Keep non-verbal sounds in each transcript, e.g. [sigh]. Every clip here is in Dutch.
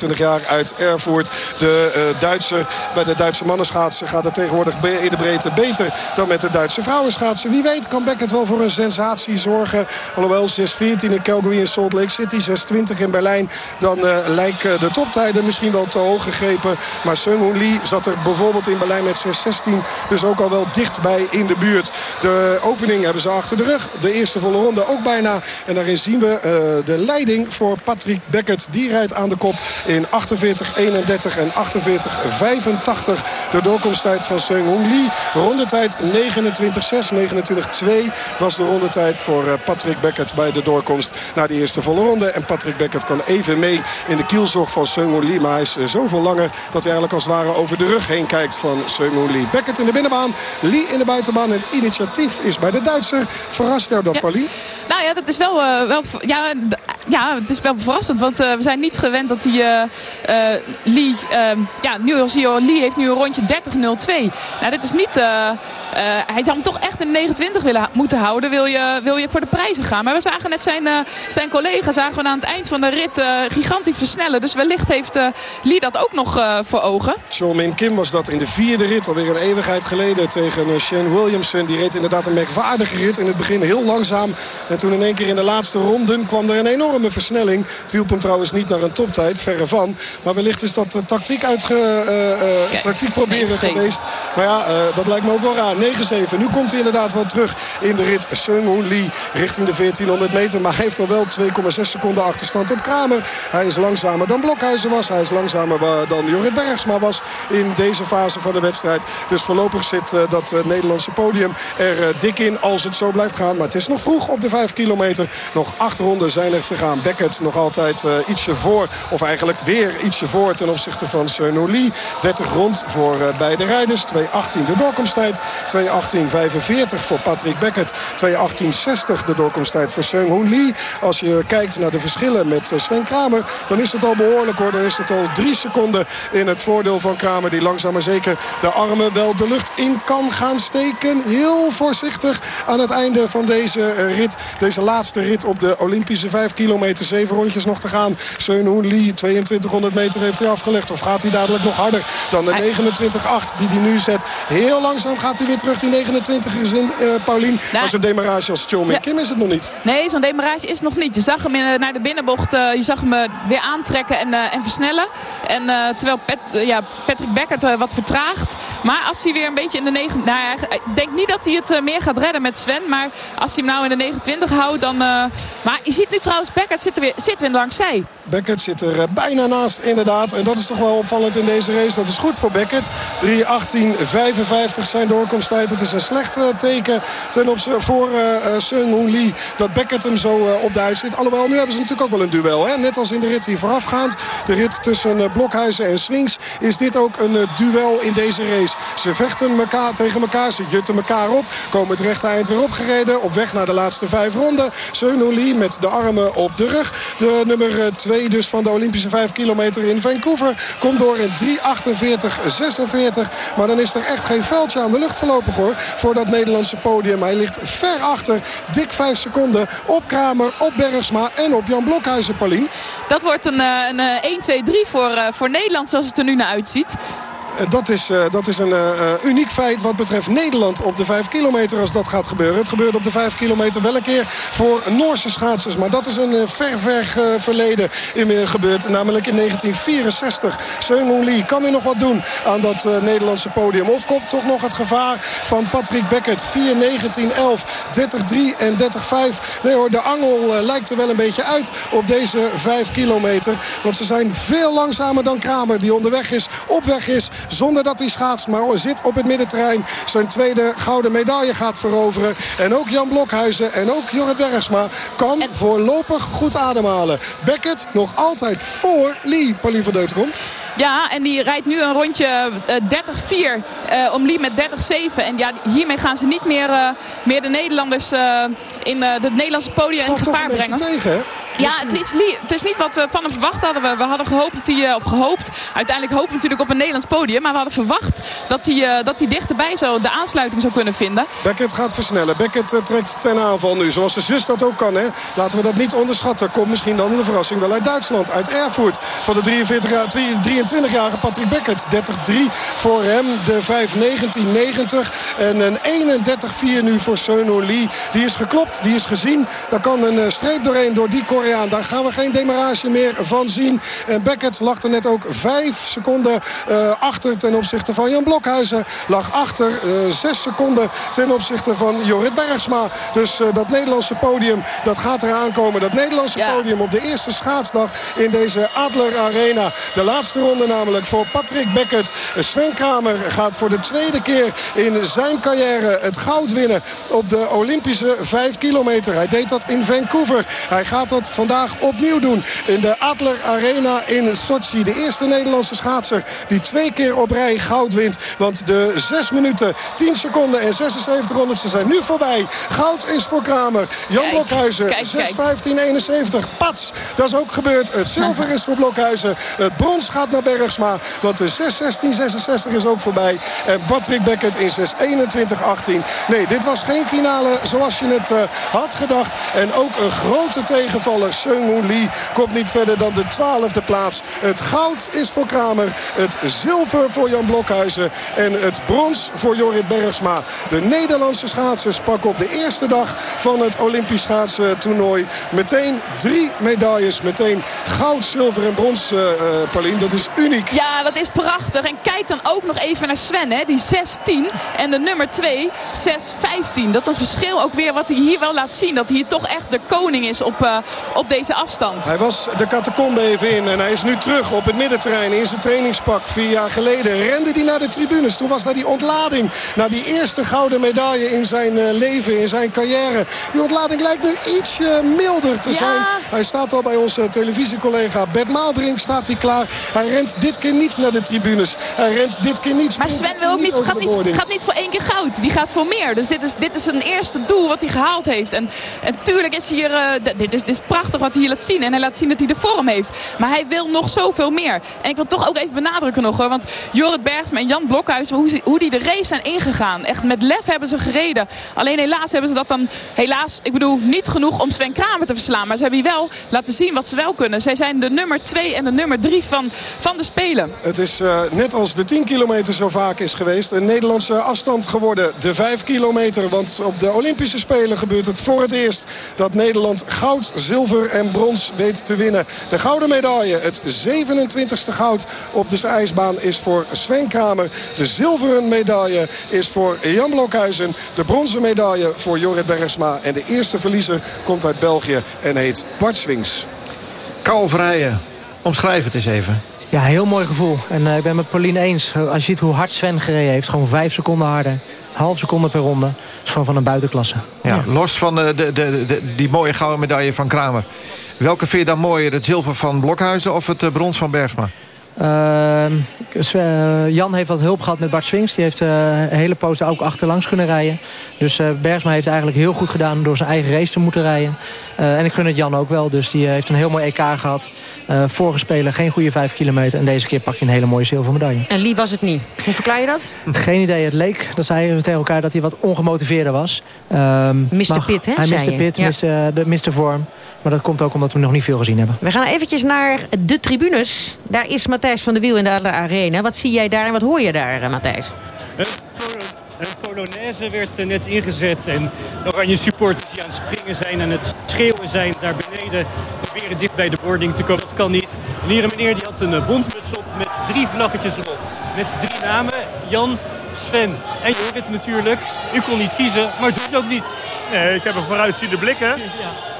22 jaar uit Erfurt. De Duitse, bij de Duitse mannenschaatsen gaat het tegenwoordig in de breedte beter dan met de Duitse vrouwenschaatsen. Wie weet kan Beckett wel voor een sensatie zorgen. Alhoewel 6-14 in Calgary in Salt Lake City, 6-20 in Berlijn. Dan uh, lijken de toptijden misschien wel te hoog gegrepen. Maar Seung Hoon Lee zat er bijvoorbeeld in Berlijn met 6-16. Dus ook al wel dichtbij in de buurt. De opening hebben ze achter de rug. De eerste volle ronde ook bijna. En daarin zien we uh, de leiding voor Patrick Beckett. Die rijdt aan de kop in 48-31 en 48-85. De doorkomsttijd van Seung Hoon Lee. Rondetijd 29-6, 29-2 was de rondetijd voor uh, Patrick Beckett bij de doorkomst naar de eerste volle ronde. En Patrick Beckett kan even mee in de kielzog van Seung Hoon Lee. Maar hij is uh, zoveel langer dat hij eigenlijk als het ware over de rug heen kijkt van Seung Hoon Lee. Beckett in de binnenbaan, Lee in de buitenbaan. En het initiatief is bij de Duitser. Verrast jou dat, ja. Paulie? Nou ja, dat is wel, uh, wel ja, ja, het is wel verrassend. Want uh, we zijn niet gewend dat die uh, Lee... ja, nu als je Lee heeft nu een rondje 30-02. Nou, dit is niet... hij zou hem toch echt een 29 willen moeten houden. Wil je, wil je voor de prijzen gaan. Maar we zagen net zijn, zijn collega zagen we aan het eind van de rit gigantisch versnellen. Dus wellicht heeft Lee dat ook nog voor ogen. Min Kim was dat in de vierde rit. Alweer een eeuwigheid geleden tegen Shane Williamson. Die reed inderdaad een merkwaardige rit. In het begin heel langzaam. Toen in één keer in de laatste ronden kwam er een enorme versnelling. Het hielp hem trouwens niet naar een toptijd, verre van. Maar wellicht is dat tactiek, uitge, uh, uh, tactiek proberen geweest. Maar ja, dat lijkt me ook wel raar. 9-7. Nu komt hij inderdaad wel terug in de rit. Seung Hoon Lee richting de 1400 meter. Maar hij heeft al wel 2,6 seconden achterstand op Kramer. Hij is langzamer dan Blokhuizen was. Hij is langzamer dan Jorrit Bergsma was in deze fase van de wedstrijd. Dus voorlopig zit dat Nederlandse podium er dik in als het zo blijft gaan. Maar het is nog vroeg op de 5 kilometer. Nog acht ronden zijn er te gaan. Beckett nog altijd uh, ietsje voor. Of eigenlijk weer ietsje voor ten opzichte van Lee. 30 rond voor uh, beide rijders. 2.18 de doorkomsttijd. 2.18.45 voor Patrick Beckett. 2.18.60 de doorkomsttijd voor Seung Hoon Lee. Als je kijkt naar de verschillen met uh, Sven Kramer... dan is het al behoorlijk hoor. Dan is het al drie seconden in het voordeel van Kramer... die langzaam maar zeker de armen wel de lucht in kan gaan steken. Heel voorzichtig aan het einde van deze rit. Deze laatste rit op de Olympische 5 kilometer. Zeven rondjes nog te gaan. Seun Lee, 2200 meter heeft hij afgelegd. Of gaat hij dadelijk nog harder dan de 29-8 die hij nu zet. Heel langzaam gaat hij weer terug. Die 29 is in, uh, Paulien. Nou, maar zo'n demarage als Choming ja. Kim is het nog niet. Nee, zo'n demarage is nog niet. Je zag hem in, naar de binnenbocht. Uh, je zag hem weer aantrekken en, en versnellen. En terwijl ja, Patrick Beckert wat vertraagt. Maar als hij weer een beetje in de 9... Nou, ik denk niet dat hij het meer gaat redden met Sven. Maar als hij hem nou in de 29 houdt, dan... maar je ziet nu trouwens Beckert zit, er weer, zit weer langs zij. Beckett zit er eh, bijna naast, inderdaad. En dat is toch wel opvallend in deze race. Dat is goed voor Beckett. 3.18.55 zijn doorkomsttijd. Het is een slecht uh, teken ten opzichte voor uh, Seung Hoon Lee. Dat Beckett hem zo uh, op de zit. Alhoewel, nu hebben ze natuurlijk ook wel een duel. Hè? Net als in de rit hier voorafgaand. De rit tussen Blokhuizen en Swings. Is dit ook een duel in deze race. Ze vechten elkaar tegen elkaar. Ze jutten elkaar op. Komen het rechte eind weer opgereden. Op weg naar de laatste vijf ronden. Seung Hoon Lee met de armen op de rug. De nummer 2 dus van de Olympische 5 kilometer in Vancouver. Komt door in 3.48.46. Maar dan is er echt geen veldje aan de lucht voorlopig hoor. Voor dat Nederlandse podium. Hij ligt ver achter. Dik 5 seconden op Kramer, op Bergsma en op Jan Blokhuizen, Paulien. Dat wordt een, een, een 1, 2, 3 voor, voor Nederland zoals het er nu naar uitziet. Eh, dat is, uh, dat is een uh, uniek feit wat betreft Nederland op de 5 kilometer als dat gaat gebeuren. Het gebeurt op de 5 kilometer wel een keer voor Noorse schaatsers. Maar dat is een ver, ver verleden in, gebeurd. Namelijk in 1964. Seung Lee kan hij nog wat doen aan dat Nederlandse podium. Of komt toch nog het gevaar van Patrick Beckett. 4, 19, 11, 30, 3 en 30, 5. Nee hoor, de angel lijkt er wel een beetje uit op deze 5 kilometer. Want ze zijn veel langzamer dan Kramer die onderweg is, op weg is zonder dat hij schaats, maar zit op het middenterrein. Zijn tweede gouden medaille gaat veroveren. En ook Jan Blokhuizen en ook Jorrit Bergsma kan voorlopig goed ademhalen. Beckett nog altijd voor Lee, Pauline van Deuterom. Ja, en die rijdt nu een rondje uh, 30-4 uh, om Lee met 30-7. En ja, hiermee gaan ze niet meer, uh, meer de Nederlanders in het Nederlandse podium in gevaar brengen. Tegen, Ja, het is, niet, het is niet wat we van hem verwacht hadden. We, we hadden gehoopt dat hij, of gehoopt, uiteindelijk hopen we natuurlijk op een Nederlands podium. Maar we hadden verwacht dat hij, dat hij dichterbij zo de aansluiting zou kunnen vinden. Beckett gaat versnellen. Beckett trekt ten aanval nu. Zoals de zus dat ook kan. Hè. Laten we dat niet onderschatten. Komt misschien dan de verrassing wel uit Duitsland. Uit Erfurt. Van de 43 23-jarige Patrick Beckett. 30-3 voor hem. De 5-19-90. En een 31-4 nu voor Seuno Lee. Die is geklopt. Die is gezien. Daar kan een streep doorheen door die Koreaan. Daar gaan we geen demarage meer van zien. En Beckett lag er net ook 5 seconden uh, achter ten opzichte van Jan Blokhuizen. Lag achter uh, 6 seconden ten opzichte van Jorrit Bergsma. Dus uh, dat Nederlandse podium, dat gaat eraan komen. Dat Nederlandse ja. podium op de eerste schaatsdag in deze Adler Arena. De laatste ronde namelijk voor Patrick Beckett. Sven Kramer gaat voor de tweede keer in zijn carrière het goud winnen op de Olympische 5 kilometer. Hij deed dat in Vancouver. Hij gaat dat vandaag opnieuw doen in de Adler Arena in Sochi. De eerste Nederlandse schaatser die twee keer op rij goud wint. Want de 6 minuten, 10 seconden en 76 honderdste zijn nu voorbij. Goud is voor Kramer. Jan kijk, Blokhuizen, 6-15-71. Pats, dat is ook gebeurd. Het zilver is voor Blokhuizen. Het brons gaat naar Bergsma. Want de 6-16-66 is ook voorbij. En Patrick Beckett in 6-21-18. Nee, dit was geen finale zoals je het uh, had gedacht. En ook een grote tegenvaller. Seung Lee komt niet verder dan de 12e plaats. Het goud is voor Kramer. Het zilver voor Jan Blokhuizen. En het brons voor Jorrit Bergsma. De Nederlandse schaatsers pakken op de eerste dag van het Olympisch schaatstoernooi meteen drie medailles. Meteen goud, zilver en brons, uh, Paulien. Dat is uniek. Ja, dat is prachtig. En kijk dan ook nog even naar Sven, hè? die 16 en de nummer 2, 6-15. Dat is een verschil ook weer wat hij hier wel laat zien. Dat hij hier toch echt de koning is op, uh, op deze afstand. Hij was de catacombe even in en hij is nu terug op het middenterrein in zijn trainingspak. Vier jaar geleden rende hij naar de tribunes. Toen was daar die ontlading. Na die eerste gouden medaille in zijn uh, leven, in zijn carrière. Die ontlading lijkt nu ietsje milder te Ja. zijn. Hij staat al bij onze televisiecollega Bert Maaldrink. Staat hij klaar. Hij rent dit keer niet naar de tribunes. Hij rent dit keer niet. Maar Sven wil ook niet, gaat, niet, gaat niet voor één keer goud. Die gaat voor meer. Dus dit is, dit is een eerste doel wat hij gehaald heeft. En, en tuurlijk is hier, eh, dit, is, dit is prachtig wat hij hier laat zien. En hij laat zien dat hij de vorm heeft. Maar hij wil nog zoveel meer. En ik wil toch ook even benadrukken nog hoor. Want Jorrit Bergsma en Jan Blokhuizen, hoe, hoe die de race zijn ingegaan. Echt met lef hebben ze gereden. Alleen helaas hebben ze dat dan, helaas, ik bedoel, niet genoeg om Sven Kramer te verslaan. Maar ze hebben hier wel laten zien wat ze wel kunnen. Zij zijn de nummer 2 en de nummer 3 van, van de Spelen. Het is eh, net als de 10 kilometer zo vaak is geweest. Een Nederlandse afstand geworden. De 5 kilometer. Want op de Olympische Spelen gebeurt het voor het eerst. Dat Nederland goud, zilver en brons weet te winnen. De gouden medaille. Het 27e goud op de ijsbaan is voor Sven Kramer. De zilveren medaille is voor Jan Blokhuizen. De bronzen medaille voor Jorrit Bergsma. En de eerste verliezer komt uit België en heet Bart Swings. Kalverijen. Omschrijf het eens even. Ja, heel mooi gevoel. En eh, ik ben met Pauline eens. Als je ziet hoe hard Sven gereden heeft. Gewoon vijf seconden harder. Half seconde per ronde. Dat is gewoon van een buitenklasse. Ja, Los van de, de, de, de- die mooie gouden medaille van Kramer. Welke vind je dan mooier? Het zilver van Blokhuizen of het eh, brons van Bergsma? Ehm, eh, Jan heeft wat hulp gehad met Bart Swings. Die heeft eh, een hele poos ook achterlangs kunnen rijden. Dus eh, Bergsma heeft eigenlijk heel goed gedaan door zijn eigen race te moeten rijden. Eh, en ik gun het Jan ook wel. Dus die eh, heeft een heel mooi EK gehad. Eh, vorige spelen geen goede vijf kilometer. En deze keer pakt hij een hele mooie zilveren medaille. En Lee was het niet. Hoe verklaar je dat? Geen idee. Het leek, dat zeiden we tegen elkaar, dat hij wat ongemotiveerder was. Ehm, Mr. Pitt, hè, Hij zei miste je. Pit, Ja. miste, de, miste vorm. Maar dat komt ook omdat we nog niet veel gezien hebben. We gaan eventjes naar de tribunes. Daar is Matthijs van der Wiel in de Adler Arena. Wat zie jij daar en wat hoor je daar, eh, Matthijs? Een, polo- een Polonaise werd net ingezet. En de oranje supporters die aan het springen zijn en het schreeuwen zijn daar beneden. Proberen dicht bij de boarding te komen. Dat kan niet. En hier een meneer die had een eh, bondmuts op met drie vlaggetjes erop. Met drie namen. Jan, Sven en Jorrit natuurlijk. U kon niet kiezen, maar doet het ook niet. Nee, ik heb een vooruitziende blik, hè. [laughs]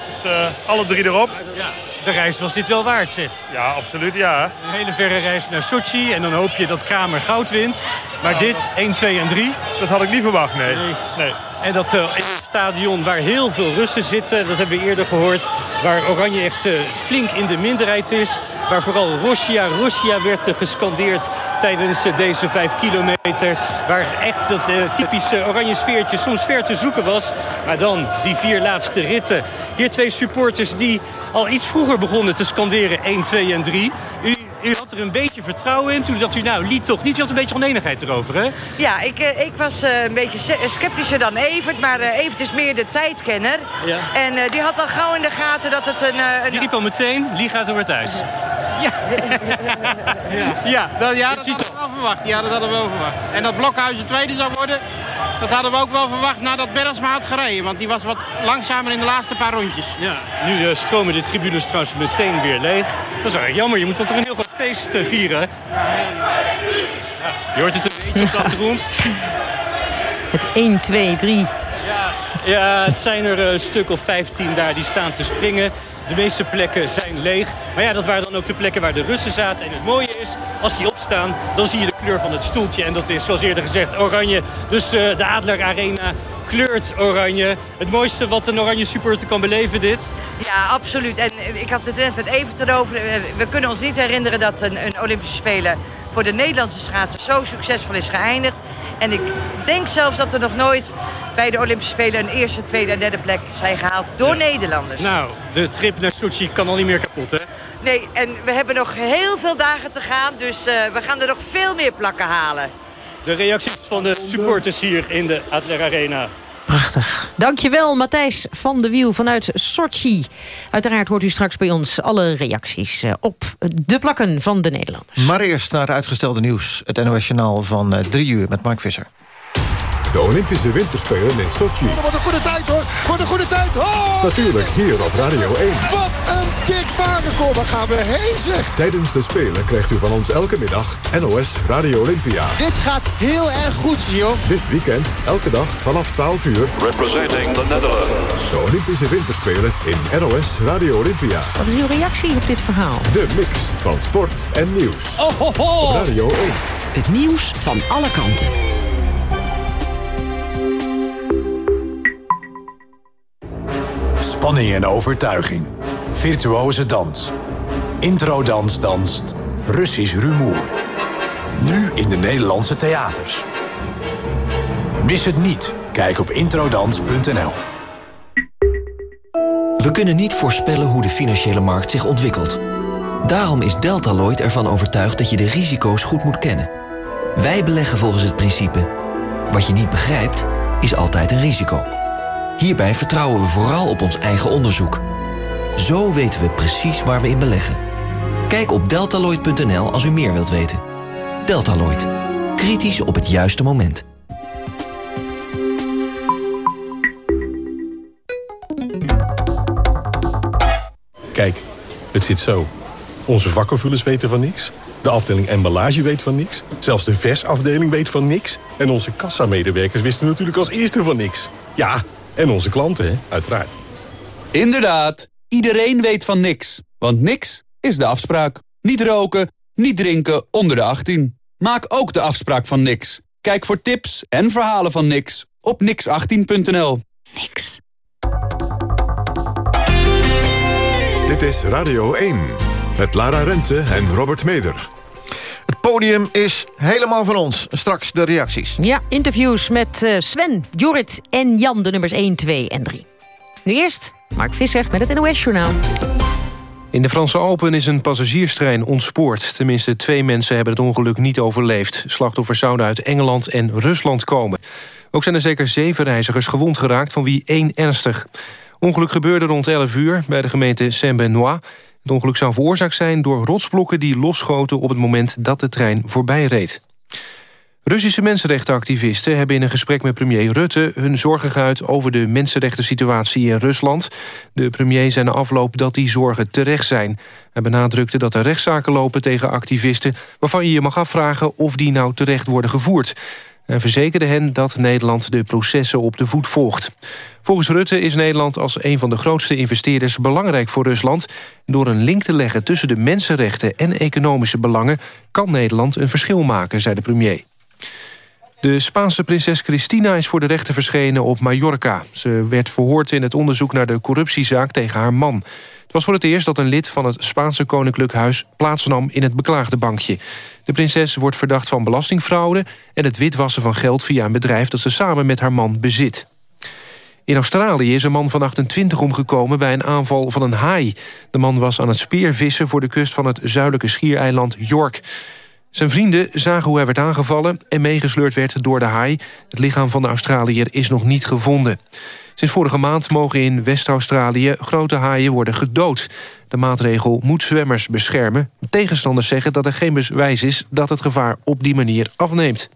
Dus eh, alle drie erop. Ja, de reis was dit wel waard, zeg. Ja, absoluut, ja. Een hele verre reis naar Sochi. En dan hoop je dat Kramer goud wint. Maar dit, 1, 2 en 3. Dat had ik niet verwacht, nee. Nee. nee. En dat uh, stadion waar heel veel Russen zitten, dat hebben we eerder gehoord. Waar Oranje echt uh, flink in de minderheid is. Waar vooral Russia, Russia werd uh, gescandeerd tijdens deze vijf kilometer. Waar echt het typische Oranje sfeertje soms ver te zoeken was. Maar dan die vier laatste ritten. Hier twee supporters die al iets vroeger begonnen te scanderen 1, 2 en 3. U u had er een beetje vertrouwen in. Toen dacht u, nou, liet toch niet. U had een beetje oneenigheid erover, hè? Ja, ik, uh, ik was uh, een beetje sceptischer dan Evert. Maar uh, Evert is meer de tijdkenner. Ja. En die had al gauw in de gaten dat het een... een... Die riep al meteen, Lie gaat over thuis. Ja, ja. ja dat, ja, dat hadden we wel verwacht. Ja, dat hadden we wel verwacht. En dat Blokhuis de tweede zou worden... Dat hadden we ook wel verwacht nadat Bergsma had gereden. Want die was wat langzamer in de laatste paar rondjes. Ja, nu uh, stromen de tribunes trouwens meteen weer leeg. Dat is eigenlijk jammer. Je moet toch een heel groot feest uh, vieren. je hoort het een beetje op de achtergrond. [laughs] Het 1, 2, 3. Ja, het zijn er een stuk of 15 daar die staan te springen. De meeste plekken zijn leeg. Maar ja, dat waren dan ook de plekken waar de Russen zaten. En het mooie is, als die opstaan, dan zie je de kleur van het stoeltje. En dat is, zoals eerder gezegd, oranje. Dus uh, de Adler Arena kleurt oranje. Het mooiste wat een oranje supporter kan beleven, dit? Ja, absoluut. En ik had het net met even erover. We kunnen ons niet herinneren dat een, een Olympische Spelen voor de Nederlandse schaatsen zo succesvol is geëindigd. En ik denk zelfs dat er nog nooit bij de Olympische Spelen... een eerste, tweede en derde plek zijn gehaald door Nederlanders. Nou, de trip naar Sochi kan al niet meer kapot, hè? Nee, en we hebben nog heel veel dagen te gaan. Dus uh, we gaan er nog veel meer plakken halen. De reacties van de supporters hier in de Adler Arena. Prachtig. Dankjewel, Matthijs van de Wiel vanuit Sochi. Uiteraard hoort u straks bij ons alle reacties eh, op de plakken van de Nederlanders. Maar eerst naar het uitgestelde nieuws. Het NOS Journaal van eh, drie uur met Mark Visser. De Olympische Winterspelen in Sochi. Dat wordt een goede tijd hoor. Wordt een goede tijd. Oh! Natuurlijk hier op Radio 1. Wat een dik wagenkool. Waar gaan we heen zeg. Tijdens de Spelen krijgt u van ons elke middag NOS Radio Olympia. Dit gaat heel erg goed, Gio. Dit weekend, elke dag vanaf 12 uur. Representing the Netherlands. De Olympische Winterspelen in NOS Radio Olympia. Wat is uw reactie op dit verhaal? De mix van sport en nieuws. Oh, ho, ho. Op Radio 1. Het nieuws van alle kanten. Spanning en overtuiging. Virtuoze dans. Introdans danst. Russisch rumoer. Nu in de Nederlandse theaters. Mis het niet. Kijk op introdans.nl. We kunnen niet voorspellen hoe de financiële markt zich ontwikkelt. Daarom is Deltaloid ervan overtuigd dat je de risico's goed moet kennen. Wij beleggen volgens het principe... wat je niet begrijpt, is altijd een risico. Hierbij vertrouwen we vooral op ons eigen onderzoek. Zo weten we precies waar we in beleggen. Kijk op deltaloid.nl als u meer wilt weten. Deltaloid. Kritisch op het juiste moment. Kijk, het zit zo. Onze vakkenvullers weten van niks. De afdeling emballage weet van niks. Zelfs de versafdeling weet van niks. En onze kassamedewerkers wisten natuurlijk als eerste van niks. Ja, en onze klanten, hè? uiteraard. Inderdaad, iedereen weet van niks. Want niks is de afspraak. Niet roken, niet drinken onder de 18. Maak ook de afspraak van niks. Kijk voor tips en verhalen van niks op nix18.nl. Niks. Dit is Radio 1 met Lara Rensen en Robert Meder. Het podium is helemaal van ons. Straks de reacties. Ja, interviews met uh, Sven, Jorrit en Jan, de nummers 1, 2 en 3. Nu eerst Mark Visser met het NOS-journaal. In de Franse Open is een passagierstrein ontspoord. Tenminste, twee mensen hebben het ongeluk niet overleefd. Slachtoffers zouden uit Engeland en Rusland komen. Ook zijn er zeker zeven reizigers gewond geraakt, van wie één ernstig. Ongeluk gebeurde rond 11 uur bij de gemeente Saint-Benoît. Het ongeluk zou veroorzaakt zijn door rotsblokken die losschoten... op het moment dat de trein voorbij reed. Russische mensenrechtenactivisten hebben in een gesprek met premier Rutte... hun zorgen geuit over de mensenrechten-situatie in Rusland. De premier zei na afloop dat die zorgen terecht zijn. Hij benadrukte dat er rechtszaken lopen tegen activisten... waarvan je je mag afvragen of die nou terecht worden gevoerd en verzekerde hen dat Nederland de processen op de voet volgt. Volgens Rutte is Nederland als een van de grootste investeerders belangrijk voor Rusland. Door een link te leggen tussen de mensenrechten en economische belangen... kan Nederland een verschil maken, zei de premier. De Spaanse prinses Cristina is voor de rechter verschenen op Mallorca. Ze werd verhoord in het onderzoek naar de corruptiezaak tegen haar man. Het was voor het eerst dat een lid van het Spaanse koninklijk huis... plaatsnam in het beklaagde bankje. De prinses wordt verdacht van belastingfraude... en het witwassen van geld via een bedrijf dat ze samen met haar man bezit. In Australië is een man van 28 omgekomen bij een aanval van een haai. De man was aan het speervissen voor de kust van het zuidelijke schiereiland York. Zijn vrienden zagen hoe hij werd aangevallen en meegesleurd werd door de haai. Het lichaam van de Australiër is nog niet gevonden. Sinds vorige maand mogen in West-Australië grote haaien worden gedood. De maatregel moet zwemmers beschermen. Tegenstanders zeggen dat er geen bewijs is dat het gevaar op die manier afneemt.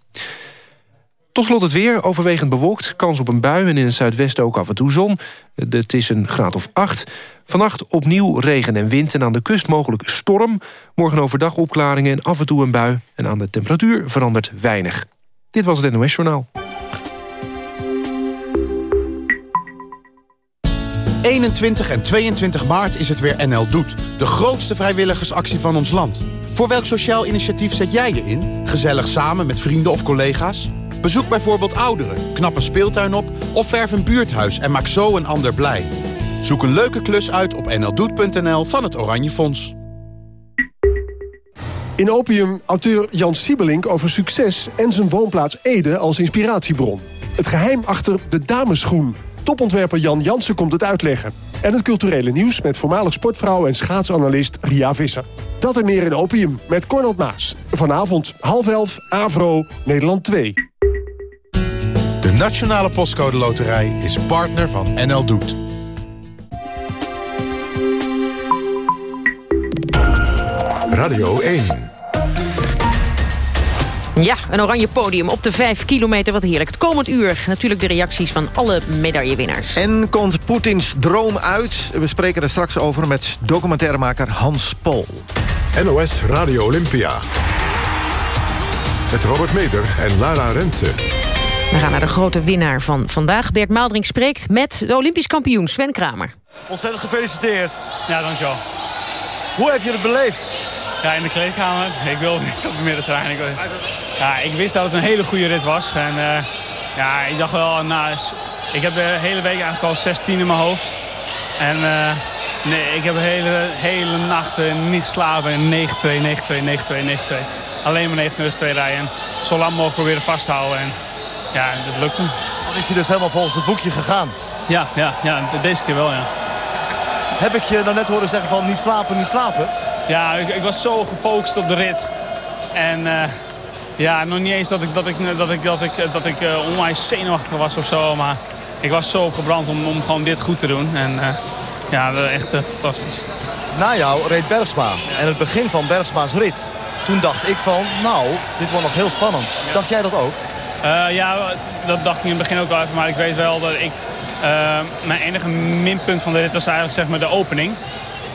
Tot slot het weer, overwegend bewolkt. Kans op een bui en in het zuidwesten ook af en toe zon. Het is een graad of 8. Vannacht opnieuw regen en wind en aan de kust mogelijk storm. Morgen overdag opklaringen en af en toe een bui. En aan de temperatuur verandert weinig. Dit was het NOS Journaal. 21 en 22 maart is het weer NL Doet. De grootste vrijwilligersactie van ons land. Voor welk sociaal initiatief zet jij je in? Gezellig samen met vrienden of collega's? Bezoek bijvoorbeeld ouderen, knap een speeltuin op... of verf een buurthuis en maak zo een ander blij. Zoek een leuke klus uit op nldoet.nl van het Oranje Fonds. In Opium auteur Jan Siebelink over succes en zijn woonplaats Ede als inspiratiebron. Het geheim achter de dameschoen. Topontwerper Jan Jansen komt het uitleggen. En het culturele nieuws met voormalig sportvrouw en schaatsanalist Ria Visser. Dat en meer in Opium met Cornel Maas. Vanavond half elf, Avro, Nederland 2. De Nationale Postcode Loterij is partner van NL Doet. Radio 1. Ja, een oranje podium op de 5 kilometer. Wat heerlijk. Het komend uur natuurlijk de reacties van alle medaillewinnaars. En komt Poetins droom uit? We spreken er straks over met documentairemaker Hans Pol. NOS Radio Olympia. Met Robert Meder en Lara Rensen. We gaan naar de grote winnaar van vandaag. Bert Maaldring spreekt met de Olympisch kampioen Sven Kramer. Ontzettend gefeliciteerd. Ja, dankjewel. Hoe heb je het beleefd? Ja, in de kleedkamer. Ik wilde niet op de middenterrein. Ik, ja, ik wist dat het een hele goede rit was. En uh, ja, ik dacht wel, nou, ik heb de hele week eigenlijk al 16 in mijn hoofd. En uh, nee, ik heb de hele, hele nacht niet geslapen. 9-2, 9-2, 9-2, 9-2. Alleen maar 9-2 rijden. Zo lang mogelijk proberen vast te houden. En ja, dat lukte. Dan is hij dus helemaal volgens het boekje gegaan. Ja, ja, ja deze keer wel, ja. Heb ik je dan net horen zeggen van niet slapen, niet slapen? Ja, ik, ik was zo gefocust op de rit. En uh, ja, nog niet eens dat ik, dat ik, dat ik, dat ik, dat ik uh, onwijs zenuwachtig was of zo. Maar ik was zo gebrand om, om gewoon dit goed te doen. En uh, ja, echt fantastisch. Na jou reed Bergsma. En het begin van Bergsma's rit. Toen dacht ik van, nou, dit wordt nog heel spannend. Dacht jij dat ook? Ja, dat dacht ik in het begin ook wel even. Maar ik weet wel dat ik... Mijn enige minpunt van de rit was eigenlijk zeg maar de opening.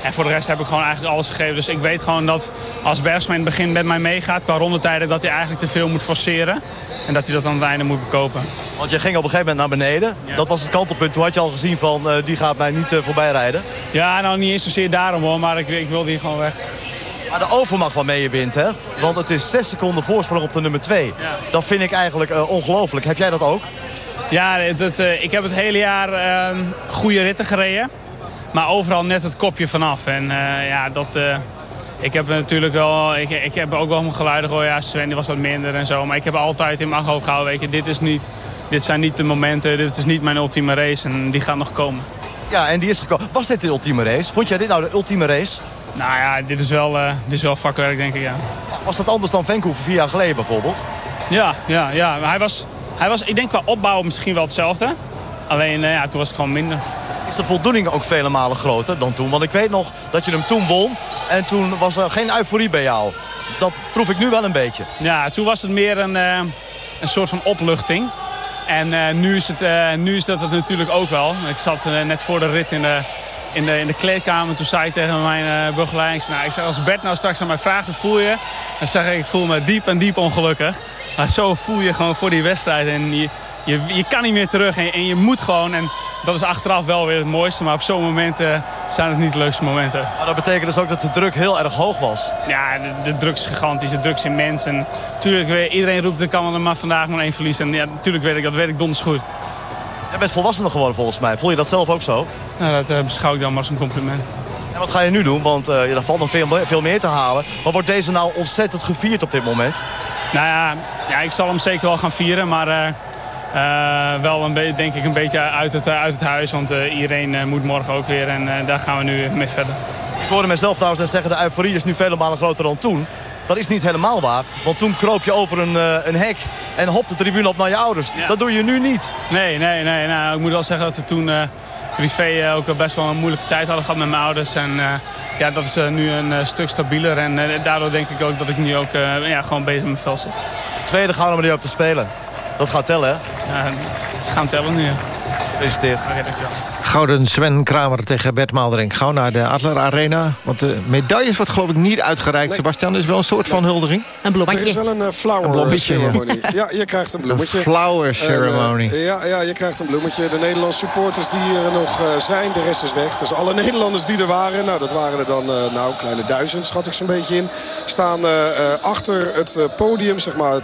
En voor de rest heb ik gewoon eigenlijk alles gegeven. Dus ik weet gewoon dat als Bergsma in het begin met mij meegaat qua rondetijden... dat hij eigenlijk te veel moet forceren. En dat hij dat aan het einde moet bekopen. Want je ging op een gegeven moment naar beneden. Ja. Dat was het kantelpunt. Toen had je al gezien van uh, die gaat mij niet uh, voorbij rijden. Ja, nou niet eens zozeer daarom hoor. Maar ik, ik wilde hier gewoon weg. Maar de overmacht waarmee je wint, hè? Want het is 6 seconden voorsprong op de nummer 2. Ja. Dat vind ik eigenlijk uh, ongelooflijk. Heb jij dat ook? Ja, dat, uh, ik heb het hele jaar uh, goede ritten gereden. Maar overal net het kopje vanaf. En uh, ja, dat... ik heb natuurlijk wel... Ik, ik heb ook wel mijn geluiden gehoord. Ja, Sven die was wat minder en zo. Maar ik heb altijd in mijn hoofd gehouden. Weet je, dit, is niet, dit zijn niet de momenten. Dit is niet mijn ultieme race. En die gaat nog komen. Ja, en die is gekomen. Was dit de ultieme race? Vond jij dit nou de ultieme race? Nou ja, dit is wel, uh, dit is wel vakwerk, denk ik, ja. Was dat anders dan Vancouver vier jaar geleden bijvoorbeeld? Ja, ja, ja. Hij was, hij was, ik denk qua opbouw misschien wel hetzelfde. Alleen, uh, ja, toen was het gewoon minder. Is de voldoening ook vele malen groter dan toen? Want ik weet nog dat je hem toen won en toen was er geen euforie bij jou. Dat proef ik nu wel een beetje. Ja, toen was het meer een, uh, een soort van opluchting. En nu, is het, nu is dat het natuurlijk ook wel. Ik zat net voor de rit in de in de, in de kleedkamer. Toen zei ik tegen mijn uh. Nou, ik zeg, als Bert nou straks aan mij vraagt, voel je? Dan zeg ik, ik voel me diep en diep ongelukkig. Maar zo voel je gewoon voor die wedstrijd. En je, je, je kan niet meer terug en, en, je moet gewoon. En dat is achteraf wel weer het mooiste. Maar op zo'n moment uh, zijn het niet de leukste momenten. Maar dat betekent dus ook dat de druk heel erg hoog was? Ja, de, de druk is gigantisch. De druk is immens. En natuurlijk, iedereen roept, er kan er maar vandaag maar één verliezen. En ja, natuurlijk weet ik dat, weet ik donders goed. Jij bent volwassener geworden volgens mij. Voel je dat zelf ook zo? Nou, dat uh, beschouw ik dan maar als een compliment. En wat ga je nu doen? Want uh, er valt nog veel, veel meer te halen. Maar wordt deze nou ontzettend gevierd op dit moment? Nou ja, ja ik zal hem zeker wel gaan vieren. Maar uh, wel een denk ik een beetje uit het, uit het huis. Want iedereen moet morgen ook weer. En daar gaan we nu mee verder. Ik hoorde mezelf trouwens net zeggen... de euforie is nu vele malen groter dan toen. Dat is niet helemaal waar. Want toen kroop je over een, een hek en hop de tribune op naar je ouders. Ja. Dat doe je nu niet. Nee, nee, nee. Nou, ik moet wel zeggen dat we toen privé ook best wel een moeilijke tijd hadden gehad met mijn ouders. En uh, ja, dat is nu een stuk stabieler. En daardoor denk ik ook dat ik nu ook ja, gewoon beter in mijn vel zit. Tweede gouden medaille op te spelen. Dat gaat tellen, hè? Ja, ze gaan tellen nu. Gefeliciteerd. Okay, dankjewel. Gouden Sven Kramer tegen Bert Maalderink. Gauw naar de Adler Arena. Want de medailles wordt geloof ik niet uitgereikt. Nee. Sebastian, is wel een soort van huldiging. Een bloemetje. Er is wel een uh, flower een ceremony. Ja. ja. je krijgt een bloemetje. Een flower ceremony. En, uh, ja, ja, je krijgt een bloemetje. De Nederlandse supporters die hier nog uh, zijn, de rest is weg. Dus alle [laughs] Nederlanders die er waren, nou dat waren er dan nou kleine duizend, schat ik zo'n beetje in. Staan achter het podium, zeg maar,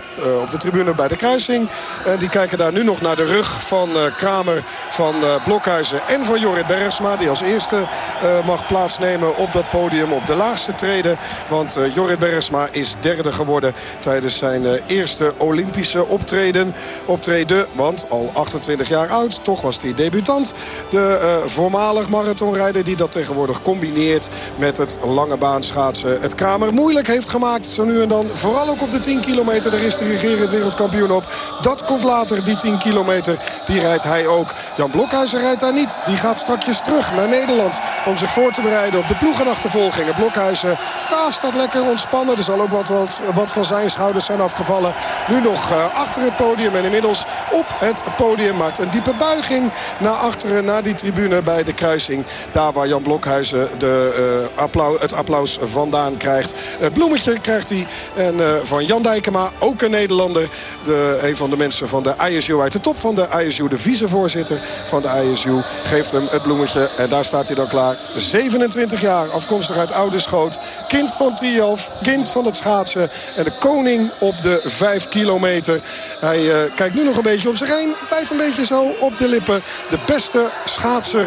op de tribune bij de kruising. En die kijken daar nu nog naar de rug van Kramer, van Blokhuizen en van Jorrit Bergsma. Die als eerste uh, mag plaatsnemen op dat podium op de laagste treden. Want uh, Jorrit Bergsma is derde geworden tijdens zijn uh, eerste Olympische optreden. Optreden, want al 28 jaar oud. Toch was hij debutant. De voormalig marathonrijder die dat tegenwoordig combineert met het lange baanschaatsen. Het Kramer moeilijk heeft gemaakt. Zo nu en dan. Vooral ook op de 10 kilometer. Daar is de regerend wereldkampioen op. Dat komt later, die 10 kilometer. Die rijdt hij ook. Jan Blokhuizen rijdt daar niet. Die gaat strakjes terug naar Nederland. Om zich voor te bereiden op de ploegenachtervolging. Blokhuizen ja, staat lekker ontspannen. Er zal ook wat, wat, wat van zijn schouders zijn afgevallen. Nu nog uh, achter het podium. En inmiddels op het podium maakt een diepe buiging naar achteren. Naar die tribune bij de kruising. Daar waar Jan Blokhuizen de, applaus, het applaus vandaan krijgt. Het bloemetje krijgt hij. En uh, van Jan Dijkema, ook een Nederlander. De, een van de mensen van de ISU uit de top van de ISU. De vicevoorzitter van de ISU geeft hem het bloemetje. En daar staat hij dan klaar. 27 jaar, afkomstig uit Ouderschoot. Kind van Tialf, kind van het schaatsen. En de koning op de 5 kilometer. Hij uh, kijkt nu nog een beetje om zich heen. Bijt een beetje zo op de lippen. De beste schaatser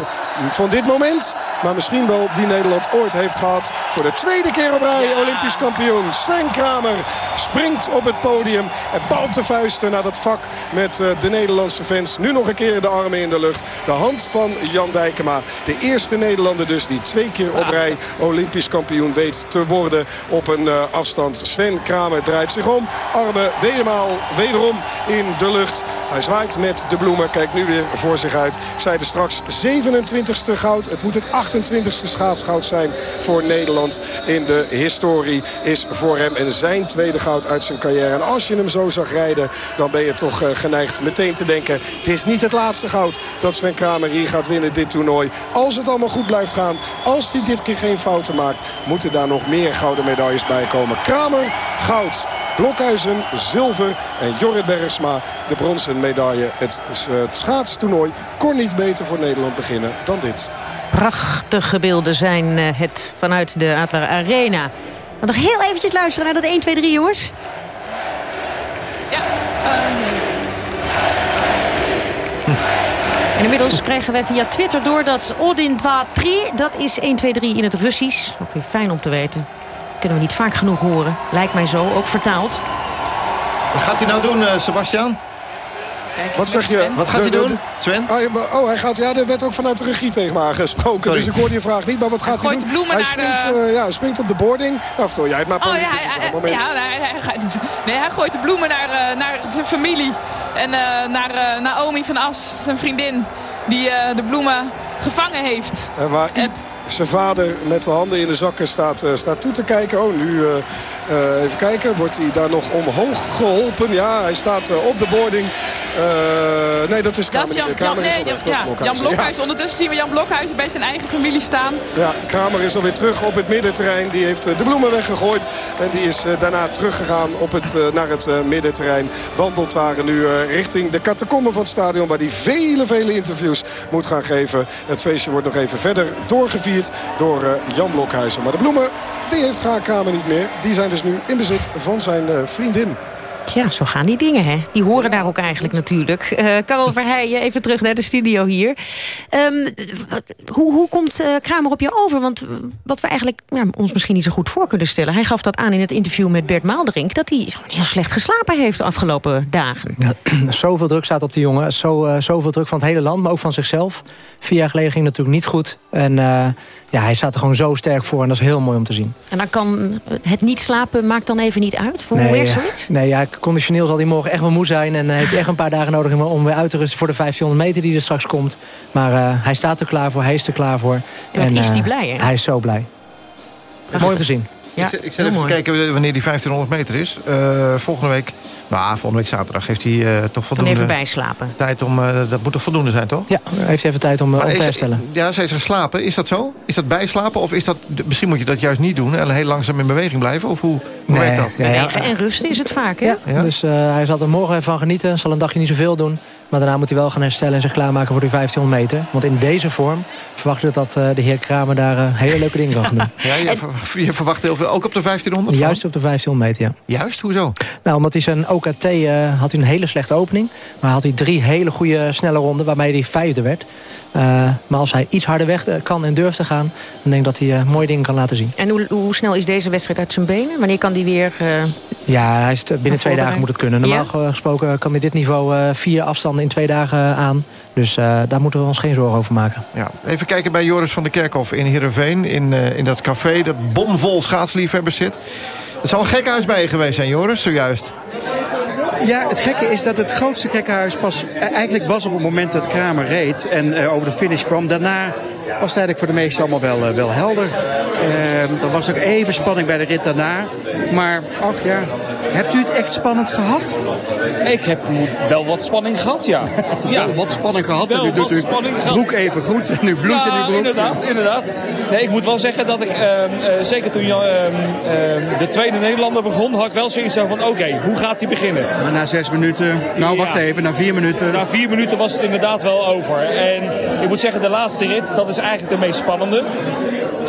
van dit moment. Maar misschien wel die Nederland ooit heeft gehad. Voor de tweede keer op rij Olympisch kampioen. Sven Kramer springt op het podium. En balt de vuisten naar dat vak met uh, de Nederlandse fans. Nu nog een keer de armen in de lucht. De hand van Jan Dijkema. De eerste Nederlander dus die twee keer op rij Olympisch kampioen weet te worden op een uh, afstand. Sven Kramer draait zich om. Armen wedermaal, wederom in de lucht. Hij zwaait met de bloemen. Kijkt nu weer voor zich uit. Ik zei er straks 27ste goud. Het moet het 28ste schaatsgoud zijn voor Nederland. In de historie is voor hem en zijn tweede goud uit zijn carrière. En als je hem zo zag rijden, dan ben je toch uh, geneigd meteen te denken... het is niet het laatste goud dat Sven Kramer hier gaat winnen dit toernooi. Als het allemaal goed blijft gaan, als hij dit keer geen fouten maakt... moeten daar nog meer gouden medailles bij komen. Kramer, goud. Blokhuizen, zilver en Jorrit Bergsma, de bronzen medaille. Het, het schaatstoernooi kon niet beter voor Nederland beginnen dan dit. Prachtige beelden zijn het vanuit de Adler Arena. Maar nog heel eventjes luisteren naar dat 1, 2, 3, jongens. Ja, uh... En inmiddels krijgen wij via Twitter door dat Odin 2, dat is 1, 2, 3 in het Russisch. Ook weer fijn om te weten. Kunnen we niet vaak genoeg horen. Lijkt mij zo, ook vertaald. Wat gaat hij nou doen, uh, Sebastian? Wat zeg je? Wat gaat hij doen, Sven? Oh, hij gaat, ja, er werd ook vanuit de regie tegen me aangesproken. Sorry. Dus ik hoorde je vraag niet, maar wat gaat hij, hij doen? bloemen hij naar springt, de... uh, ja, springt op de boarding. Nou, vertel jij het maar. Oh ja, hij, ja hij, nee, hij gooit de bloemen naar, uh, naar zijn familie. En uh, naar uh, Naomi van As, zijn vriendin. Die uh, de bloemen gevangen heeft. En waar Iep, zijn vader met de handen in de zakken staat, uh, staat toe te kijken. Oh, nu uh, uh, even kijken. Wordt hij daar nog omhoog geholpen? Ja, hij staat op de boarding. Nee, dat is dat Jan, Jan, nee, ja, Dat is Jan Blokhuis. Ondertussen zien we Jan Blokhuis bij zijn eigen familie staan. Ja, Kramer is alweer terug op het middenterrein. Die heeft de bloemen weggegooid. En die is daarna teruggegaan op het, naar het middenterrein. Wandelt daar nu richting de catacomben van het stadion. Waar hij vele, vele interviews moet gaan geven. Het feestje wordt nog even verder doorgevierd door Jan Blokhuizen. Maar de bloemen, die heeft Kramer niet meer. Die zijn dus nu in bezit van zijn vriendin. Ja, zo gaan die dingen, hè. Die horen daar ook eigenlijk natuurlijk. Uh, Karel Verheijen, even terug naar de studio hier. Um, hoe, hoe komt uh, Kramer op je over? Want wat we eigenlijk ja, ons misschien niet zo goed voor kunnen stellen... hij gaf dat aan in het interview met Bert Maalderink... dat hij heel slecht geslapen heeft de afgelopen dagen. Ja, [clears throat] zoveel druk staat op die jongen. Zo, uh, zoveel druk van het hele land, maar ook van zichzelf. Vier jaar geleden ging het natuurlijk niet goed. En ja, hij staat er gewoon zo sterk voor en dat is heel mooi om te zien. En dan kan het niet slapen maakt dan even niet uit? Hoe nee, werkt zoiets? Nee, ja, conditioneel zal hij morgen echt wel moe zijn. En heeft echt een paar dagen nodig om weer uit te rusten voor de 1500 meter die er straks komt. Maar uh, hij staat er klaar voor, hij is er klaar voor. Ja, en is hij uh, blij, hè? Hij is zo blij. Mooi om te zien. Ja, ik, ik zit even mooi. te kijken wanneer die 1500 meter is. Uh, volgende week nou, volgende week zaterdag heeft hij uh, toch voldoende... Kan even bijslapen. Tijd om, uh, dat moet toch voldoende zijn, toch? Ja, heeft even tijd om, om te herstellen. Ja, zij is geslapen. Is dat zo? Is dat bijslapen? Of is dat, misschien moet je dat juist niet doen en heel langzaam in beweging blijven? Of hoe, hoe nee, werkt dat? Bewegen en rusten is het vaak, hè? Ja, ja. dus hij zal er morgen even van genieten. Zal een dagje niet zoveel doen. Maar daarna moet hij wel gaan herstellen en zich klaarmaken voor die 1500 meter. Want in deze vorm verwacht ik dat uh, de heer Kramer daar uh, hele leuke dingen kan gaan doen. Ja, je, en... je, verwacht heel veel, ook op de 1500? Juist op de 1500 meter, ja. Juist? Hoezo? Nou, omdat hij zijn OKT uh, had hij een hele slechte opening. Maar had hij drie hele goede snelle ronden waarmee hij vijfde werd. maar als hij iets harder weg kan en durft te gaan... dan denk ik dat hij mooie dingen kan laten zien. En hoe, hoe, snel is deze wedstrijd uit zijn benen? Wanneer kan hij weer... ja, hij is binnen twee dagen moet het kunnen. Normaal ja? gesproken kan hij dit niveau vier afstanden in twee dagen aan. Dus uh, daar moeten we ons geen zorgen over maken. Ja, even kijken bij Joris van der Kerkhof in Heerenveen. In, uh, in dat café dat bomvol schaatsliefhebbers zit. Het zal een gek huis bij je geweest zijn, Joris, zojuist. Ja, het gekke is dat het grootste gekkenhuis pas eigenlijk was op het moment dat Kramer reed en uh, over de finish kwam. Daarna was het eigenlijk voor de meesten allemaal wel, uh, wel helder. Uh, er was ook even spanning bij de rit daarna. Maar, ach ja, hebt u het echt spannend gehad? Ik heb wel wat spanning gehad, ja. [laughs] ja. Wat spanning gehad. en u doet broek even goed. En uw blouse ja, in uw broek. inderdaad, inderdaad. Nee, ik moet wel zeggen dat ik, zeker toen de tweede Nederlander begon, had ik wel zoiets van, oké, okay, hoe gaat hij beginnen? Maar na zes minuten, nou wacht ja. even, na vier minuten. Na vier minuten was het inderdaad wel over. En ik moet zeggen, de laatste rit, dat is eigenlijk de meest spannende.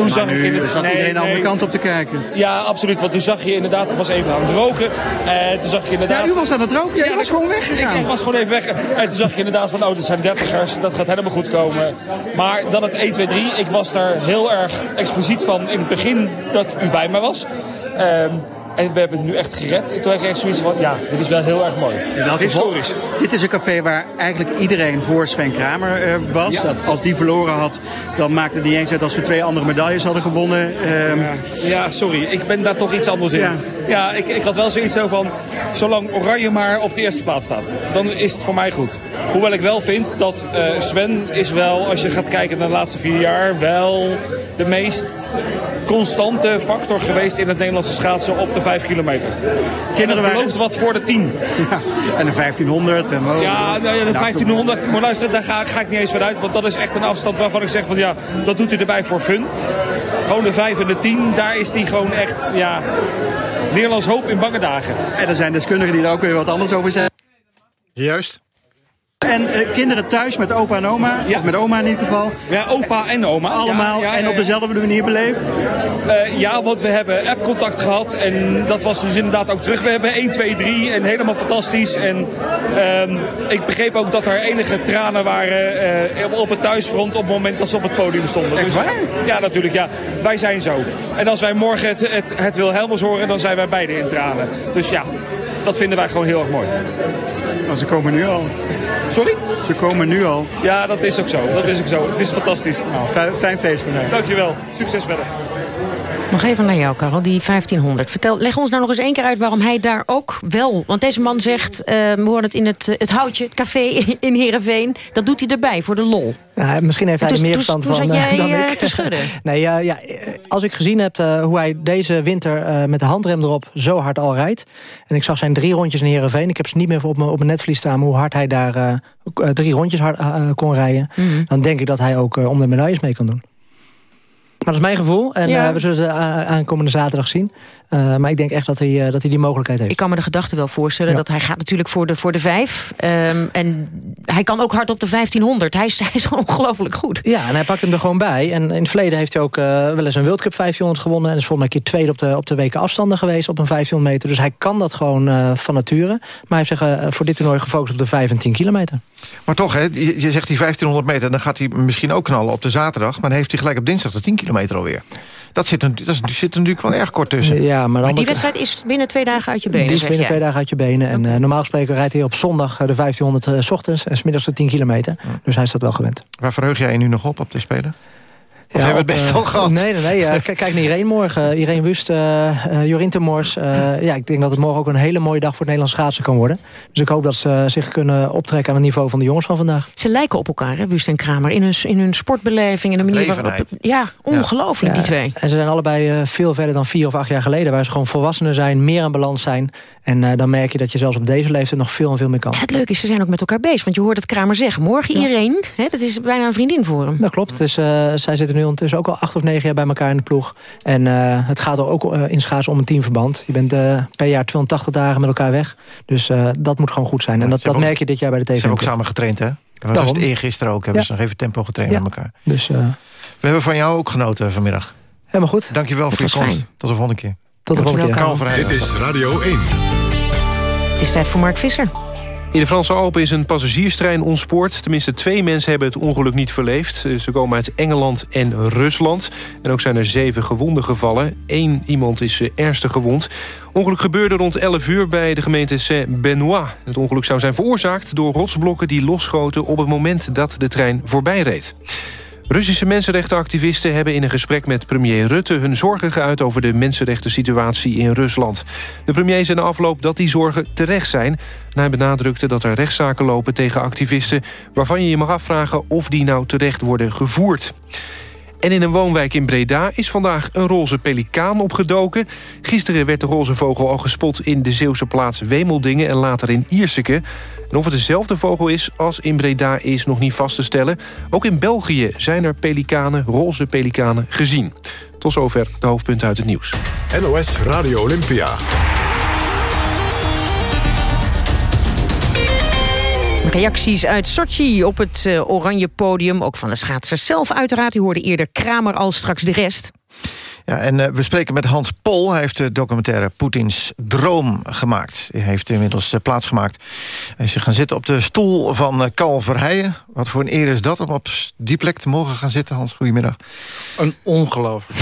Toen maar zag nu ik inderdaad, zat nee, iedereen de andere kant op te kijken. Ja, absoluut. Want toen zag je inderdaad, ik was even aan het roken. En toen zag je inderdaad... Ja, u was aan het roken? Ja, was gewoon weggegaan. Ik, ik, was gewoon even weg. En toen zag je inderdaad van, oh, dat zijn dertigers. Dat gaat helemaal goed komen. Maar dan het 1, 2, 3. Ik was daar heel erg expliciet van in het begin dat u bij mij was. Um, En we hebben het nu echt gered. En toen had ik echt zoiets van, ja, dit is wel heel erg mooi. Historisch. Dit is een café waar eigenlijk iedereen voor Sven Kramer uh, was. Ja. Dat als die verloren had, dan maakte het niet eens uit als we twee andere medailles hadden gewonnen. Um, ja. ja, sorry. Ik ben daar toch iets anders in. Ja, ja ik, ik had wel zoiets zo van, zolang Oranje maar op de eerste plaats staat, dan is het voor mij goed. Hoewel ik wel vind dat uh, Sven is wel, als je gaat kijken naar de laatste vier jaar, wel de meest constante factor geweest in het Nederlandse schaatsen op de 5 kilometer. Kinderen en belooft wat voor de 10. Ja, en de 1500. En ja, nou ja, de 1500. Maar luister, daar ga, ga, ik niet eens vanuit. Want dat is echt een afstand waarvan ik zeg van ja, dat doet hij erbij voor fun. Gewoon de 5 en de 10, daar is hij gewoon echt, ja, Nederlands hoop in bange dagen. En er zijn deskundigen die er ook weer wat anders over zeggen. Juist. En uh, kinderen thuis met opa en oma, ja. of met oma in ieder geval. Ja, opa en oma. Allemaal ja, ja, en op dezelfde manier beleefd? Uh, ja, want we hebben app-contact gehad en dat was dus inderdaad ook terug. We hebben 1, 2, 3 en helemaal fantastisch. En uh, ik begreep ook dat er enige tranen waren uh, op het thuisfront op het moment dat ze op het podium stonden. Echt waar? Dus, ja, natuurlijk. Ja. Wij zijn zo. En als wij morgen het, het, het Wilhelmus horen, dan zijn wij beide in tranen. Dus ja, dat vinden wij gewoon heel erg mooi. Maar ze komen nu al. Sorry? Ze komen nu al. Ja, dat is ook zo. Dat is ook zo. Het is fantastisch. Nou, fijn, feest vandaag. Dankjewel. Succes verder. Nog even naar jou, Karel, die 1500. Vertel, leg ons nou nog eens één keer uit waarom hij daar ook wel... Want deze man zegt, uh, we horen het in het, het houtje, het café [laughs] in Heerenveen... dat doet hij erbij, voor de lol. Ja, misschien heeft hij er meer verstand van toen jij, [laughs] dan ik. te schudden. [laughs] nee, ja, ja, als ik gezien heb uh, hoe hij deze winter uh, met de handrem erop zo hard al rijdt... en ik zag zijn drie rondjes in Heerenveen... ik heb ze niet meer op mijn, op mijn netvlies staan... hoe hard hij daar drie rondjes hard, kon rijden... Mm -hmm. dan denk ik dat hij ook om de medailles mee kan doen. Maar dat is mijn gevoel. En ja. uh, we zullen ze aankomende zaterdag zien. Uh, maar ik denk echt dat hij, uh, dat hij die mogelijkheid heeft. Ik kan me de gedachte wel voorstellen. Ja. Dat hij gaat natuurlijk voor de, voor de vijf. Um, en hij kan ook hard op de 1500. Hij is, [laughs] hij is ongelooflijk goed. Ja, en hij pakt hem er gewoon bij. En in het verleden heeft hij ook wel eens een World Cup 1500 gewonnen. En is volgens mij een keer tweede op de, op de weken afstanden geweest. Op een 1500 meter. Dus hij kan dat gewoon van nature. Maar hij heeft zich voor dit toernooi gefocust op de 5 en 10 kilometer. Maar toch, hè, je, je zegt die 1500 meter. Dan gaat hij misschien ook knallen op de zaterdag. Maar dan heeft hij gelijk op dinsdag de 10 kilometer alweer. Dat zit, er, dat zit er natuurlijk wel erg kort tussen. Ja, maar, maar die wedstrijd is binnen twee dagen uit je benen, Die is binnen twee dagen uit je benen. En uh, normaal gesproken rijdt hij op zondag de 1500 uh, s ochtends... en smiddags de 10 kilometer. Ja. Dus hij is dat wel gewend. Waar verheug jij je nu nog op, op te spelen? Of ja, hebben we het best uh, al gehad? Nee, nee, nee. Uh, kijk naar Irene morgen. Irene Wust, uh, Jorien Temors. ja, ik denk dat het morgen ook een hele mooie dag voor het Nederlands schaatsen kan worden. Dus ik hoop dat ze zich kunnen optrekken aan het niveau van de jongens van vandaag. Ze lijken op elkaar, hè, Wust en Kramer. In hun, in hun sportbeleving en de manier waarop... Ja, ongelooflijk, ja. die twee. En ze zijn allebei veel verder dan vier of acht jaar geleden. Waar ze gewoon volwassenen zijn, meer aan balans zijn. En dan merk je dat je zelfs op deze leeftijd nog veel en veel meer kan. Het leuke is, ze zijn ook met elkaar bezig. Want je hoort het Kramer zeggen. Morgen ja. Irene, hè, dat is bijna een vriendin voor hem. Dat klopt. Dus, zij zitten nu ondertussen ook al acht of negen jaar bij elkaar in de ploeg. En uh, het gaat er ook uh, in schaatsen om een teamverband. Je bent uh, per jaar 280 dagen met elkaar weg. Dus dat moet gewoon goed zijn. Ja, en dat, dat merk je dit jaar bij de TV. Ze hebben ook samen getraind, hè? Dat was het eergisteren ook. Hebben ja. ze nog even tempo getraind ja. met elkaar. Dus, We hebben van jou ook genoten vanmiddag. Helemaal goed. Dankjewel voor je komst. Tot de volgende keer. Tot de volgende keer. Dit is Radio 1. Het is tijd voor Mark Visser. In de Franse Alpen is een passagierstrein ontspoord. Tenminste twee mensen hebben het ongeluk niet verleefd. Ze komen uit Engeland en Rusland. En ook zijn er zeven gewonden gevallen. Eén iemand is ernstig gewond. Ongeluk gebeurde rond 11 uur bij de gemeente Saint-Benoît. Het ongeluk zou zijn veroorzaakt door rotsblokken die losschoten... op het moment dat de trein voorbij reed. Russische mensenrechtenactivisten hebben in een gesprek met premier Rutte... hun zorgen geuit over de mensenrechten situatie in Rusland. De premier zei na afloop dat die zorgen terecht zijn. Hij benadrukte dat er rechtszaken lopen tegen activisten... waarvan je je mag afvragen of die nou terecht worden gevoerd. En in een woonwijk in Breda is vandaag een roze pelikaan opgedoken. Gisteren werd de roze vogel al gespot in de Zeeuwse plaats Wemeldingen... en later in Ierseke. En of het dezelfde vogel is als in Breda is nog niet vast te stellen. Ook in België zijn er pelikanen, roze pelikanen, gezien. Tot zover de hoofdpunten uit het nieuws. NOS Radio Olympia. Reacties uit Sochi op het uh, oranje podium. Ook van de schaatsers zelf uiteraard. U hoorde eerder Kramer al straks de rest. Ja, en uh, we spreken met Hans Pol. Hij heeft de documentaire Poetins Droom gemaakt. Hij heeft inmiddels uh, plaatsgemaakt. Hij is gaan zitten op de stoel van uh, Carl Verheijen. Wat voor een eer is dat om op die plek te mogen gaan zitten, Hans? Goedemiddag. Een ongelooflijk.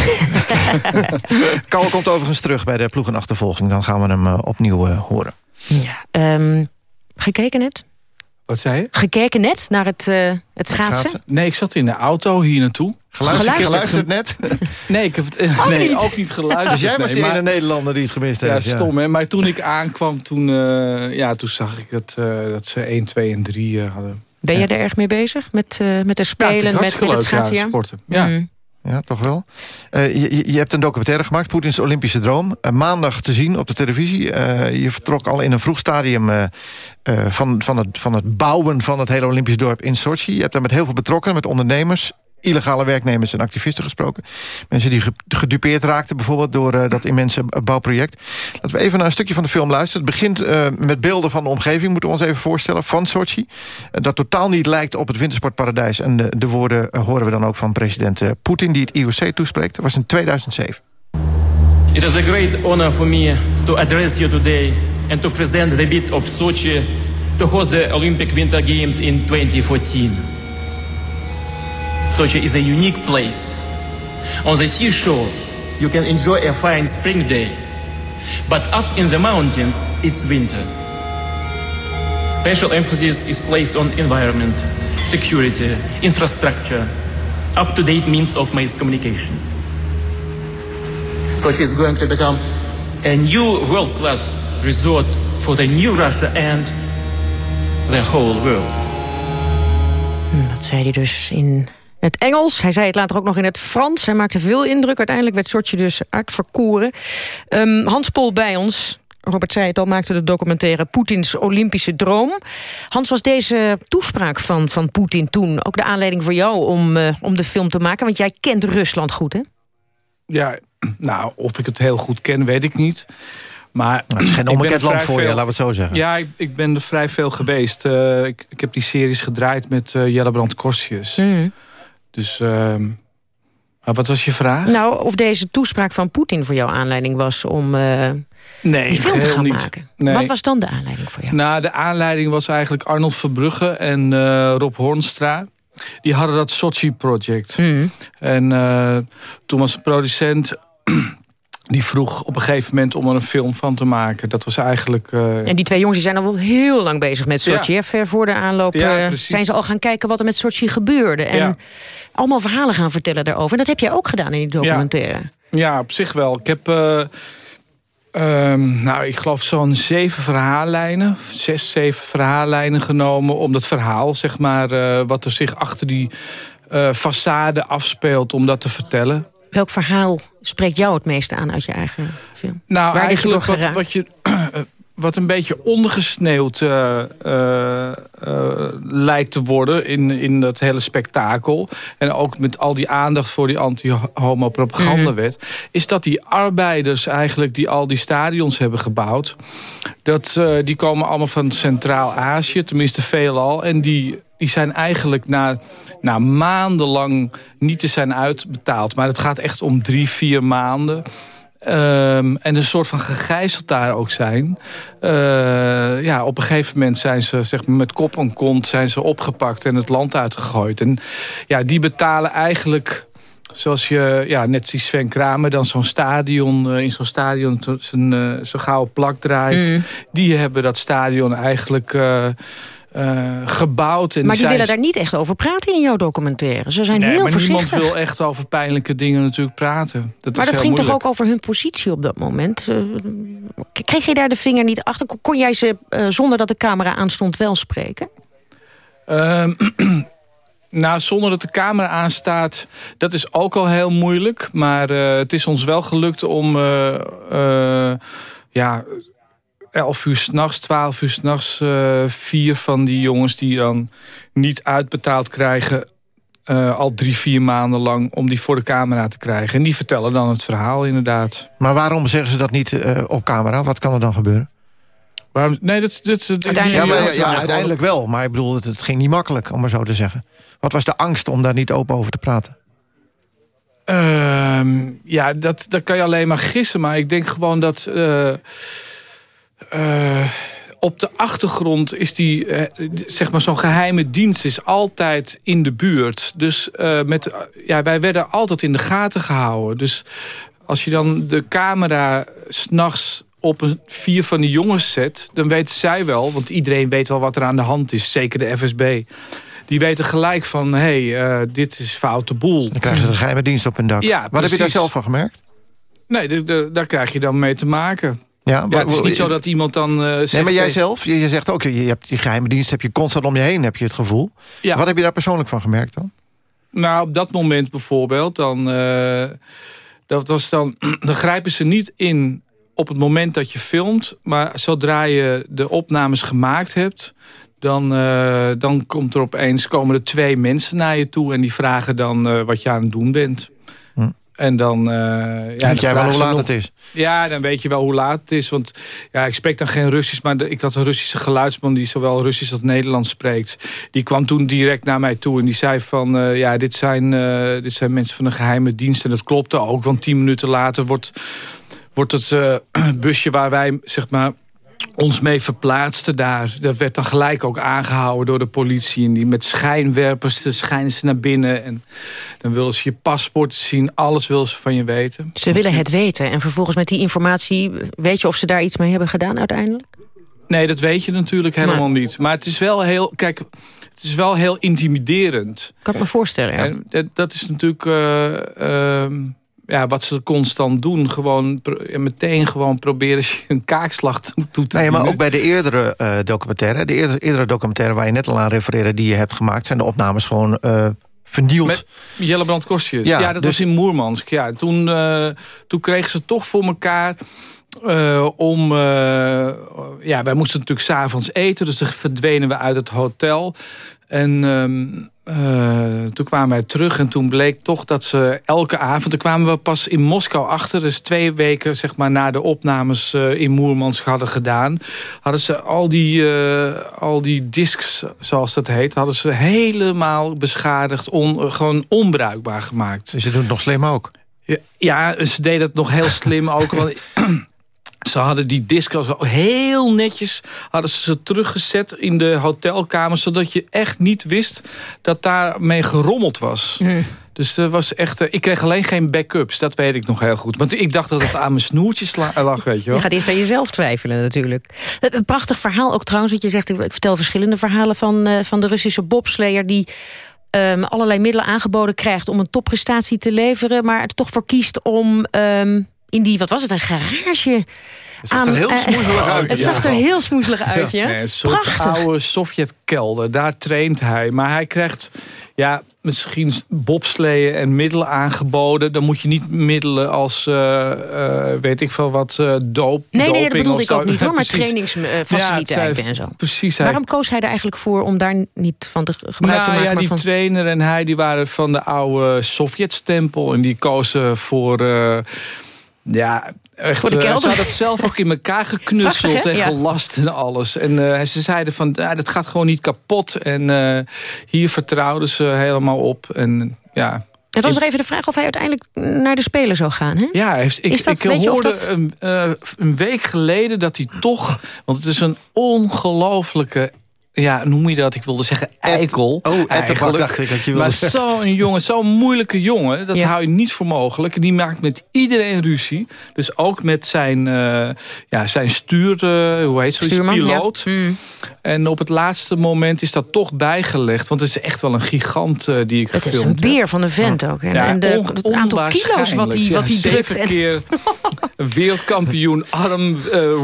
[laughs] Carl komt overigens terug bij de ploegenachtervolging. Dan gaan we hem opnieuw horen. Ja, um, gekeken net? Wat zei je? Gekeken net naar het, uh, het, schaatsen? schaatsen? Nee, ik zat in de auto hier naartoe. Geluisterd, geluisterd net? [laughs] Nee, ik heb het ook, nee, niet. ook niet geluisterd. Dus jij was nee, die maar, ene Nederlander die het gemist ja, heeft. Ja, stom hè. Maar toen ik aankwam, toen, uh, ja, toen zag ik het, dat ze 1, 2 en 3 hadden. Ben jij er erg mee bezig? Met, met de spelen, ja, met, met het schaatsen? Ja, sporten. Ja. Mm. Ja, toch wel. Uh, je, je, hebt een documentaire gemaakt, Poetins Olympische Droom. Uh, maandag te zien op de televisie. Uh, je vertrok al in een vroeg stadium van, van, het, van het bouwen van het hele Olympisch dorp in Sochi. Je hebt daar met heel veel betrokkenen, met ondernemers illegale werknemers en activisten gesproken. Mensen die gedupeerd raakten bijvoorbeeld door uh, dat immense bouwproject. Laten we even naar een stukje van de film luisteren. Het begint uh, met beelden van de omgeving, moeten we ons even voorstellen, van Sochi. Uh, dat totaal niet lijkt op het wintersportparadijs. En de, de woorden horen we dan ook van president Poetin die het IOC toespreekt. Dat was in 2007. It is a great honor for me to address you today and to present the bid of Sochi to host the Olympic Winter Games in 2014. Sochi is a unique place. On the seashore, you can enjoy a fine spring day. But up in the mountains, it's winter. Special emphasis is placed on environment, security, infrastructure, up-to-date means of mass communication. Sochi is going to become a new world-class resort for the new Russia and the whole world. Dat zei hij dus in het Engels. Hij zei het later ook nog in het Frans. Hij maakte veel indruk. Uiteindelijk werd Sochi dus uitverkoren. Um, Hans Pol bij ons. Robert zei het al, maakte de documentaire Poetins Olympische Droom. Hans, was deze toespraak van, van Poetin toen ook de aanleiding voor jou om, uh, om de film te maken? Want jij kent Rusland goed, hè? Ja, nou, of ik het heel goed ken, weet ik niet. Maar nou, het is geen onbekend land voor veel, je, laten we het zo zeggen. Ja, ik, ik ben er vrij veel geweest. Uh, ik, ik, heb die series gedraaid met uh, Jelle Brand Korsius. Mm. Dus, uh, wat was je vraag? Nou, of deze toespraak van Poetin voor jou aanleiding was om uh, nee, die film te gaan niet. maken. Nee. Wat was dan de aanleiding voor jou? Nou, de aanleiding was eigenlijk Arnold Verbrugge en uh, Rob Hornstra. Die hadden dat Sochi Project. Mm. En uh, toen was de producent die vroeg op een gegeven moment om er een film van te maken. Dat was eigenlijk... Uh... En die twee jongens die zijn al wel heel lang bezig met Sochi. Ja. Ver voor de aanloop ja, zijn ze al gaan kijken wat er met Sochi gebeurde. En ja. allemaal verhalen gaan vertellen daarover. En dat heb jij ook gedaan in die documentaire. Ja, op zich wel. Ik heb... Uh, um, nou, ik geloof zo'n zeven verhaallijnen. Zes, zeven verhaallijnen genomen. Om dat verhaal, zeg maar, uh, wat er zich achter die façade afspeelt. Om dat te vertellen. Welk verhaal spreekt jou het meeste aan uit je eigen film? Nou, Waar eigenlijk wat, wat, je, [clears throat] wat een beetje ondergesneeuwd uh, uh, uh, lijkt te worden in, in dat hele spektakel. En ook met al die aandacht voor die anti-homo-propagandawet. Mm. Is dat die arbeiders eigenlijk die al die stadions hebben gebouwd. Dat, die komen allemaal van Centraal-Azië, tenminste veelal. En die, die zijn eigenlijk naar nou, maandenlang niet te zijn uitbetaald. Maar het gaat echt om drie, vier maanden. Um, en een soort van gegijzeld daar ook zijn. Uh, ja, op een gegeven moment zijn ze zeg maar, met kop en kont zijn ze opgepakt en het land uitgegooid. En ja, die betalen eigenlijk Zoals je, ja, net die Sven Kramer dan zo'n stadion, uh, in zo'n stadion zijn uh, zo gouden plak draait. Mm. Die hebben dat stadion eigenlijk uh, gebouwd. En maar die willen daar niet echt over praten in jouw documentaire. Ze zijn nee, heel maar voorzichtig. niemand wil echt over pijnlijke dingen natuurlijk praten. Dat maar dat ging toch ook over hun positie op dat moment? kreeg je daar de vinger niet achter? Kon jij ze, zonder dat de camera aanstond, wel spreken? Um, [clears throat] Nou, zonder dat de camera aanstaat, dat is ook al heel moeilijk. Maar uh, het is ons wel gelukt om uh, uh, ja, 11 uur s'nachts, 12 uur s'nachts... vier van die jongens die dan niet uitbetaald krijgen... al drie, vier maanden lang om die voor de camera te krijgen. En die vertellen dan het verhaal inderdaad. Maar waarom zeggen ze dat niet op camera? Wat kan er dan gebeuren? Waarom, nee, dat, dat, dat, uiteindelijk, ja, maar, ja, ja, uiteindelijk wel. Maar ik bedoel, het, het ging niet makkelijk, om maar zo te zeggen. Wat was de angst om daar niet open over te praten? Uh, ja, dat, dat kan je alleen maar gissen. Maar ik denk gewoon dat... Uh, uh, op de achtergrond is die, uh, zeg maar zo'n geheime dienst is altijd in de buurt. Dus met, ja, wij werden altijd in de gaten gehouden. Dus als je dan de camera s'nachts op een, vier van die jongens zet... dan weten zij wel, want iedereen weet wel wat er aan de hand is. Zeker de FSB die weten gelijk van, hé, hey, dit is foute boel. Dan krijgen ze een geheime dienst op hun dak. Ja, Wat precies. heb je daar zelf van gemerkt? Nee, daar krijg je dan mee te maken. Ja, ja, het is niet zo dat iemand dan uh, zegt... Nee, maar jij zelf, je, je zegt ook, je hebt die geheime dienst heb je constant om je heen, heb je het gevoel. Ja. Wat heb je daar persoonlijk van gemerkt dan? Nou, op dat moment bijvoorbeeld, dan, uh, dat was dan, [clears throat] dan grijpen ze niet in op het moment dat je filmt. Maar zodra je de opnames gemaakt hebt... Dan, uh, dan komt er opeens, komen er twee mensen naar je toe... en die vragen dan wat je aan het doen bent. En dan... Uh, ja, weet jij wel hoe laat nog, het is? Ja, dan weet je wel hoe laat het is. Want ja, ik spreek dan geen Russisch... maar de, ik had een Russische geluidsman die zowel Russisch als Nederlands spreekt. Die kwam toen direct naar mij toe en die zei van... ja, dit zijn, dit zijn mensen van een geheime dienst. En dat klopte ook, want tien minuten later wordt, wordt het [clears throat] busje waar wij... zeg maar ons mee verplaatsten daar. Dat werd dan gelijk ook aangehouden door de politie. En die met schijnwerpers de schijnen ze naar binnen. En dan willen ze je paspoort zien. Alles willen ze van je weten. Ze willen het weten. En vervolgens met die informatie... weet je of ze daar iets mee hebben gedaan uiteindelijk? Nee, dat weet je natuurlijk helemaal maar... niet. Maar het is wel heel... Kijk, het is wel heel intimiderend. Kan ik me voorstellen, ja. En dat is natuurlijk... Uh, uh, ja, wat ze constant doen. Gewoon meteen gewoon proberen een kaakslag toe te dienen. Nee, maar ook bij de eerdere uh, documentaire... de eerdere, eerdere documentaire waar je net al aan refereerde... die je hebt gemaakt, zijn de opnames gewoon... Uh, vernield. Met Jellebrand Kostjes. Ja, ja dat dus... was in Moermansk. Ja, toen, uh, toen kregen ze toch voor elkaar... Uh, om, uh, ja, wij moesten natuurlijk s'avonds eten, dus dan verdwenen we uit het hotel. En um, uh, toen kwamen wij terug en toen bleek toch dat ze elke avond... toen kwamen we pas in Moskou achter, dus twee weken zeg maar, na de opnames in Moermansk hadden gedaan... hadden ze al die, al die discs, zoals dat heet... hadden ze helemaal beschadigd, on, gewoon onbruikbaar gemaakt. Dus je doet het nog slim ook? Ja, ja, ze deden het nog heel slim ook. Want ze hadden die discos heel netjes hadden ze, ze teruggezet in de hotelkamer... zodat je echt niet wist dat daarmee gerommeld was. Hm. Dus er was echt, ik kreeg alleen geen backups, dat weet ik nog heel goed. Want ik dacht dat het aan mijn snoertjes lag, weet je wel. Je gaat eerst aan jezelf twijfelen natuurlijk. Een prachtig verhaal ook trouwens, wat je zegt... ik vertel verschillende verhalen van, van de Russische bobsleer... die um, allerlei middelen aangeboden krijgt om een topprestatie te leveren... maar er toch voor kiest om... Um, in die, wat was het, een garage... Het zag er heel uh, smoezelig uit. Het zag er heel smoezelig uit, ja. Nee, een soort Prachtig. oude Sovjetkelder. Daar traint hij. Maar hij krijgt ja, misschien bobsleeën en middelen aangeboden. Dan moet je niet middelen als, uh, uh, weet ik veel wat, uh, doop, Nee, nee, dat bedoelde ik ook niet hoor. [laughs] Maar trainingsfaciliteiten ja, en zo. Precies. Waarom koos hij er eigenlijk voor om daar niet van te gebruik nou, te maken? Ja, die van... trainer en hij die waren van de oude Sovjetstempel. En die kozen voor... Ja, Echt, Voor de kelder. ze had het zelf ook in elkaar [laughs] geknutseld en gelast en alles. En uh, ze zeiden van, ja, dat gaat gewoon niet kapot. En uh, hier vertrouwden ze helemaal op. En ja... Het was er even de vraag of hij uiteindelijk naar de Spelen zou gaan. Hè? Ja, heeft, ik, ik hoorde dat... een, uh, een week geleden dat hij toch... Want het is een ongelofelijke ja, noem je dat? Ik wilde zeggen eikel. oh, eigenlijk. dacht ik dat je wilde Maar zo'n jongen, zo'n moeilijke jongen, dat hou je niet voor mogelijk. Die maakt met iedereen ruzie. Dus ook met zijn, uh, ja, zijn stuur, uh, hoe heet zoiets, piloot. Ja. Mm. En op het laatste moment is dat toch bijgelegd. Want het is echt wel een gigant uh, die ik Het is een beer van de vent ook. En, en de, het aantal kilo's wat hij wat hij drukt. Keer [laughs] wereldkampioen arm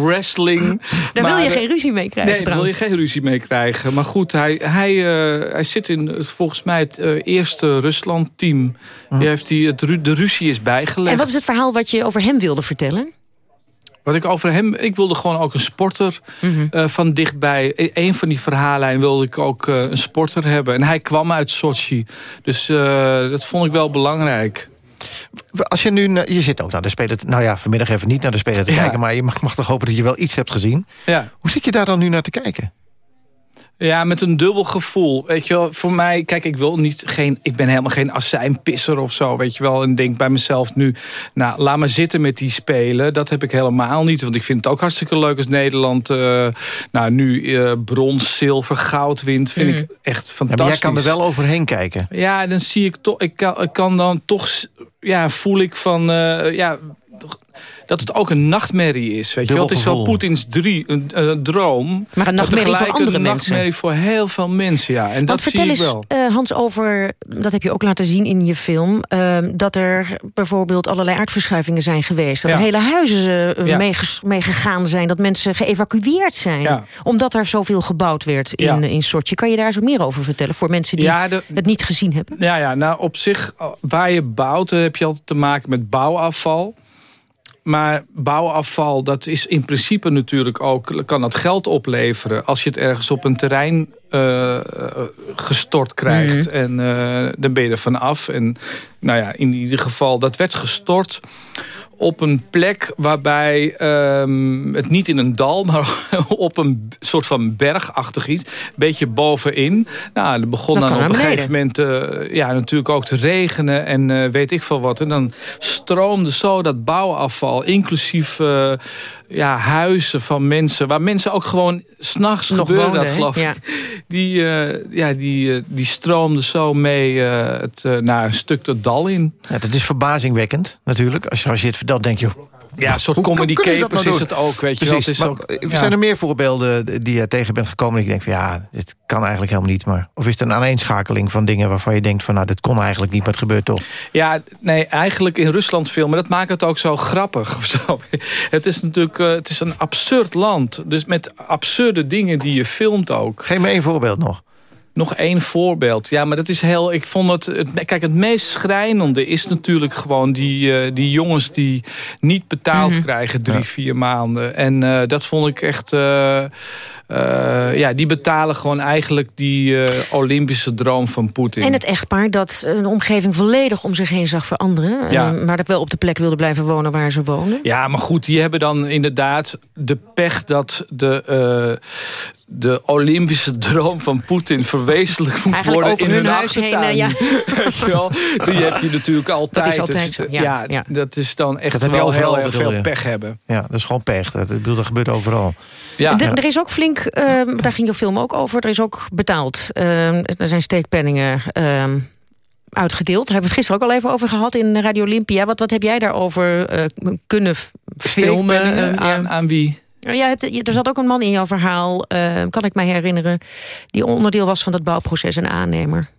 wrestling. Daar maar, wil je geen ruzie mee krijgen. Nee, daar wil je geen ruzie mee krijgen. Maar goed, hij, hij, uh, hij zit in volgens mij het uh, eerste Rusland-team. Hm. heeft hij het, de ruzie is bijgelegd. En wat is het verhaal wat je over hem wilde vertellen? Wat ik over hem... Ik wilde gewoon ook een sporter mm -hmm. uh, van dichtbij. E, een van die verhalen wilde ik ook uh, een sporter hebben. En hij kwam uit Sochi. Dus uh, dat vond ik wel belangrijk. Als je nu... Je zit ook naar de Spelen... Nou ja, vanmiddag even niet naar de Spelen te ja. kijken... maar je mag, mag toch hopen dat je wel iets hebt gezien. Ja. Hoe zit je daar dan nu naar te kijken? Ja, met een dubbel gevoel. Weet je wel, voor mij, kijk, ik wil niet geen, ik ben helemaal geen azijnpisser of zo, weet je wel. En denk bij mezelf nu, nou, laat maar zitten met die spelen. Dat heb ik helemaal niet, want ik vind het ook hartstikke leuk als Nederland, uh, nou, nu uh, brons, zilver, goud wint. Vind mm. ik echt fantastisch. Ja, maar jij kan er wel overheen kijken. Ja, dan zie ik toch, ik kan, ik kan dan toch, ja, voel ik van, uh, ja, dat het ook een nachtmerrie is. Weet je wel? Het is wel Poetins drie, een uh, droom. Maar een nachtmerrie voor andere een mensen. nachtmerrie voor heel veel mensen, ja. En dat vertel zie ik wel. eens, uh, Hans, over, dat heb je ook laten zien in je film... Uh, dat er bijvoorbeeld allerlei aardverschuivingen zijn geweest. Dat ja. er hele huizen uh, ja. meegegaan mee zijn. Dat mensen geëvacueerd zijn. Ja. Omdat er zoveel gebouwd werd in, in Sochi. Kan je daar zo meer over vertellen voor mensen die de, het niet gezien hebben? Ja, ja, nou op zich, waar je bouwt... heb je altijd te maken met bouwafval maar bouwafval, dat is in principe natuurlijk ook... kan dat geld opleveren als je het ergens op een terrein uh, gestort krijgt. Mm. En uh, dan ben je er vanaf. En nou ja, in ieder geval, dat werd gestort op een plek waarbij um, het niet in een dal... [laughs] maar op een soort van bergachtig iets, een beetje bovenin. Nou, er begon dan op een gegeven moment uh, ja, natuurlijk ook te regenen... en uh, weet ik veel wat. En dan stroomde zo dat bouwafval, inclusief... Uh, ja, huizen van mensen, waar mensen ook gewoon s'nachts gebeurde dat, geloof ik. Ja. [laughs] Die, uh, ja, die, uh, die stroomde zo mee uh, het, naar een stuk het dal in. Ja, dat is verbazingwekkend, natuurlijk. Als je, als je het vertelt, denk je, Ja, een soort comedy capers nou is het ook, weet je wel. Het is maar ook- ja. zijn er meer voorbeelden die je tegen bent gekomen... dat je denkt van ja, dit kan eigenlijk helemaal niet. Maar, of is het een aaneenschakeling van dingen waarvan je denkt van... nou, dit kon eigenlijk niet, maar het gebeurt toch. Ja, nee, eigenlijk in Rusland filmen, dat maakt het ook zo grappig. Of zo. [laughs] Het is natuurlijk eh, het is een absurd land. Dus met absurde dingen die je filmt ook. Geef me één voorbeeld nog. Nog één voorbeeld. Ja, maar dat is heel... Ik vond het... het kijk, het meest schrijnende is natuurlijk gewoon die, eh, die jongens die niet betaald Mhm. krijgen drie, vier maanden. En eh, dat vond ik echt... eh, ja, die betalen gewoon eigenlijk die Olympische droom van Poetin. En het echtpaar dat een omgeving volledig om zich heen zag veranderen. Ja. maar dat wel op de plek wilde blijven wonen waar ze wonen. Ja, maar goed, die hebben dan inderdaad de pech dat de, de Olympische droom van Poetin verwezenlijk moet Eigenlijk worden over in hun hun huis heen, achtertuin. eh, ja. [laughs] Je? Die heb je natuurlijk altijd. Dat is altijd Dus, zo, ja, ja, dat is dan echt Dat heb je wel overal, heel erg veel je? pech hebben. Ja, dat is gewoon pech. Dat, ik bedoel, dat gebeurt overal. Ja. Er, er is ook flink, eh, daar ging de film ook over, er is ook betaald. Eh, er zijn steekpenningen eh, uitgedeeld. Daar hebben we het gisteren ook al even over gehad in Radio Olympia. Wat, wat heb jij daarover eh, kunnen filmen? Aan, aan wie? Ja, hebt, er zat ook een man in jouw verhaal, eh, kan ik mij herinneren... die onderdeel was van dat bouwproces, een aannemer.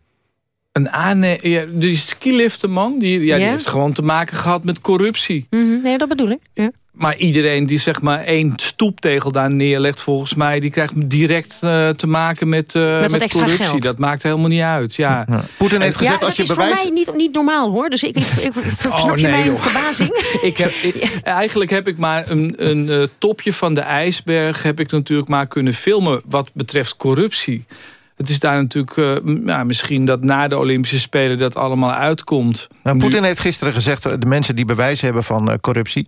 Een aanne ja, die skiliftenman, die, ja, die heeft gewoon te maken gehad met corruptie. Mhm, nee, dat bedoel ik. Ja. Maar iedereen die zeg maar één stoeptegel daar neerlegt, volgens mij, die krijgt direct eh, te maken met, eh, met corruptie. geld. Dat maakt helemaal niet uit. Ja. Poetin heeft ja, gezegd, dat als je is voor mij niet, niet normaal hoor. Dus ik, ik, ik, ik [laughs] snap je nee, mijn joh. verbazing? [laughs] Ik heb, ik- eigenlijk heb ik maar een, een eh, topje van de ijsberg... heb ik natuurlijk maar kunnen filmen wat betreft corruptie. Het is daar natuurlijk eh, ja, misschien dat na de Olympische Spelen dat allemaal uitkomt. Nou, Nu- Poetin heeft gisteren gezegd, eh, de mensen die bewijs hebben van eh, corruptie...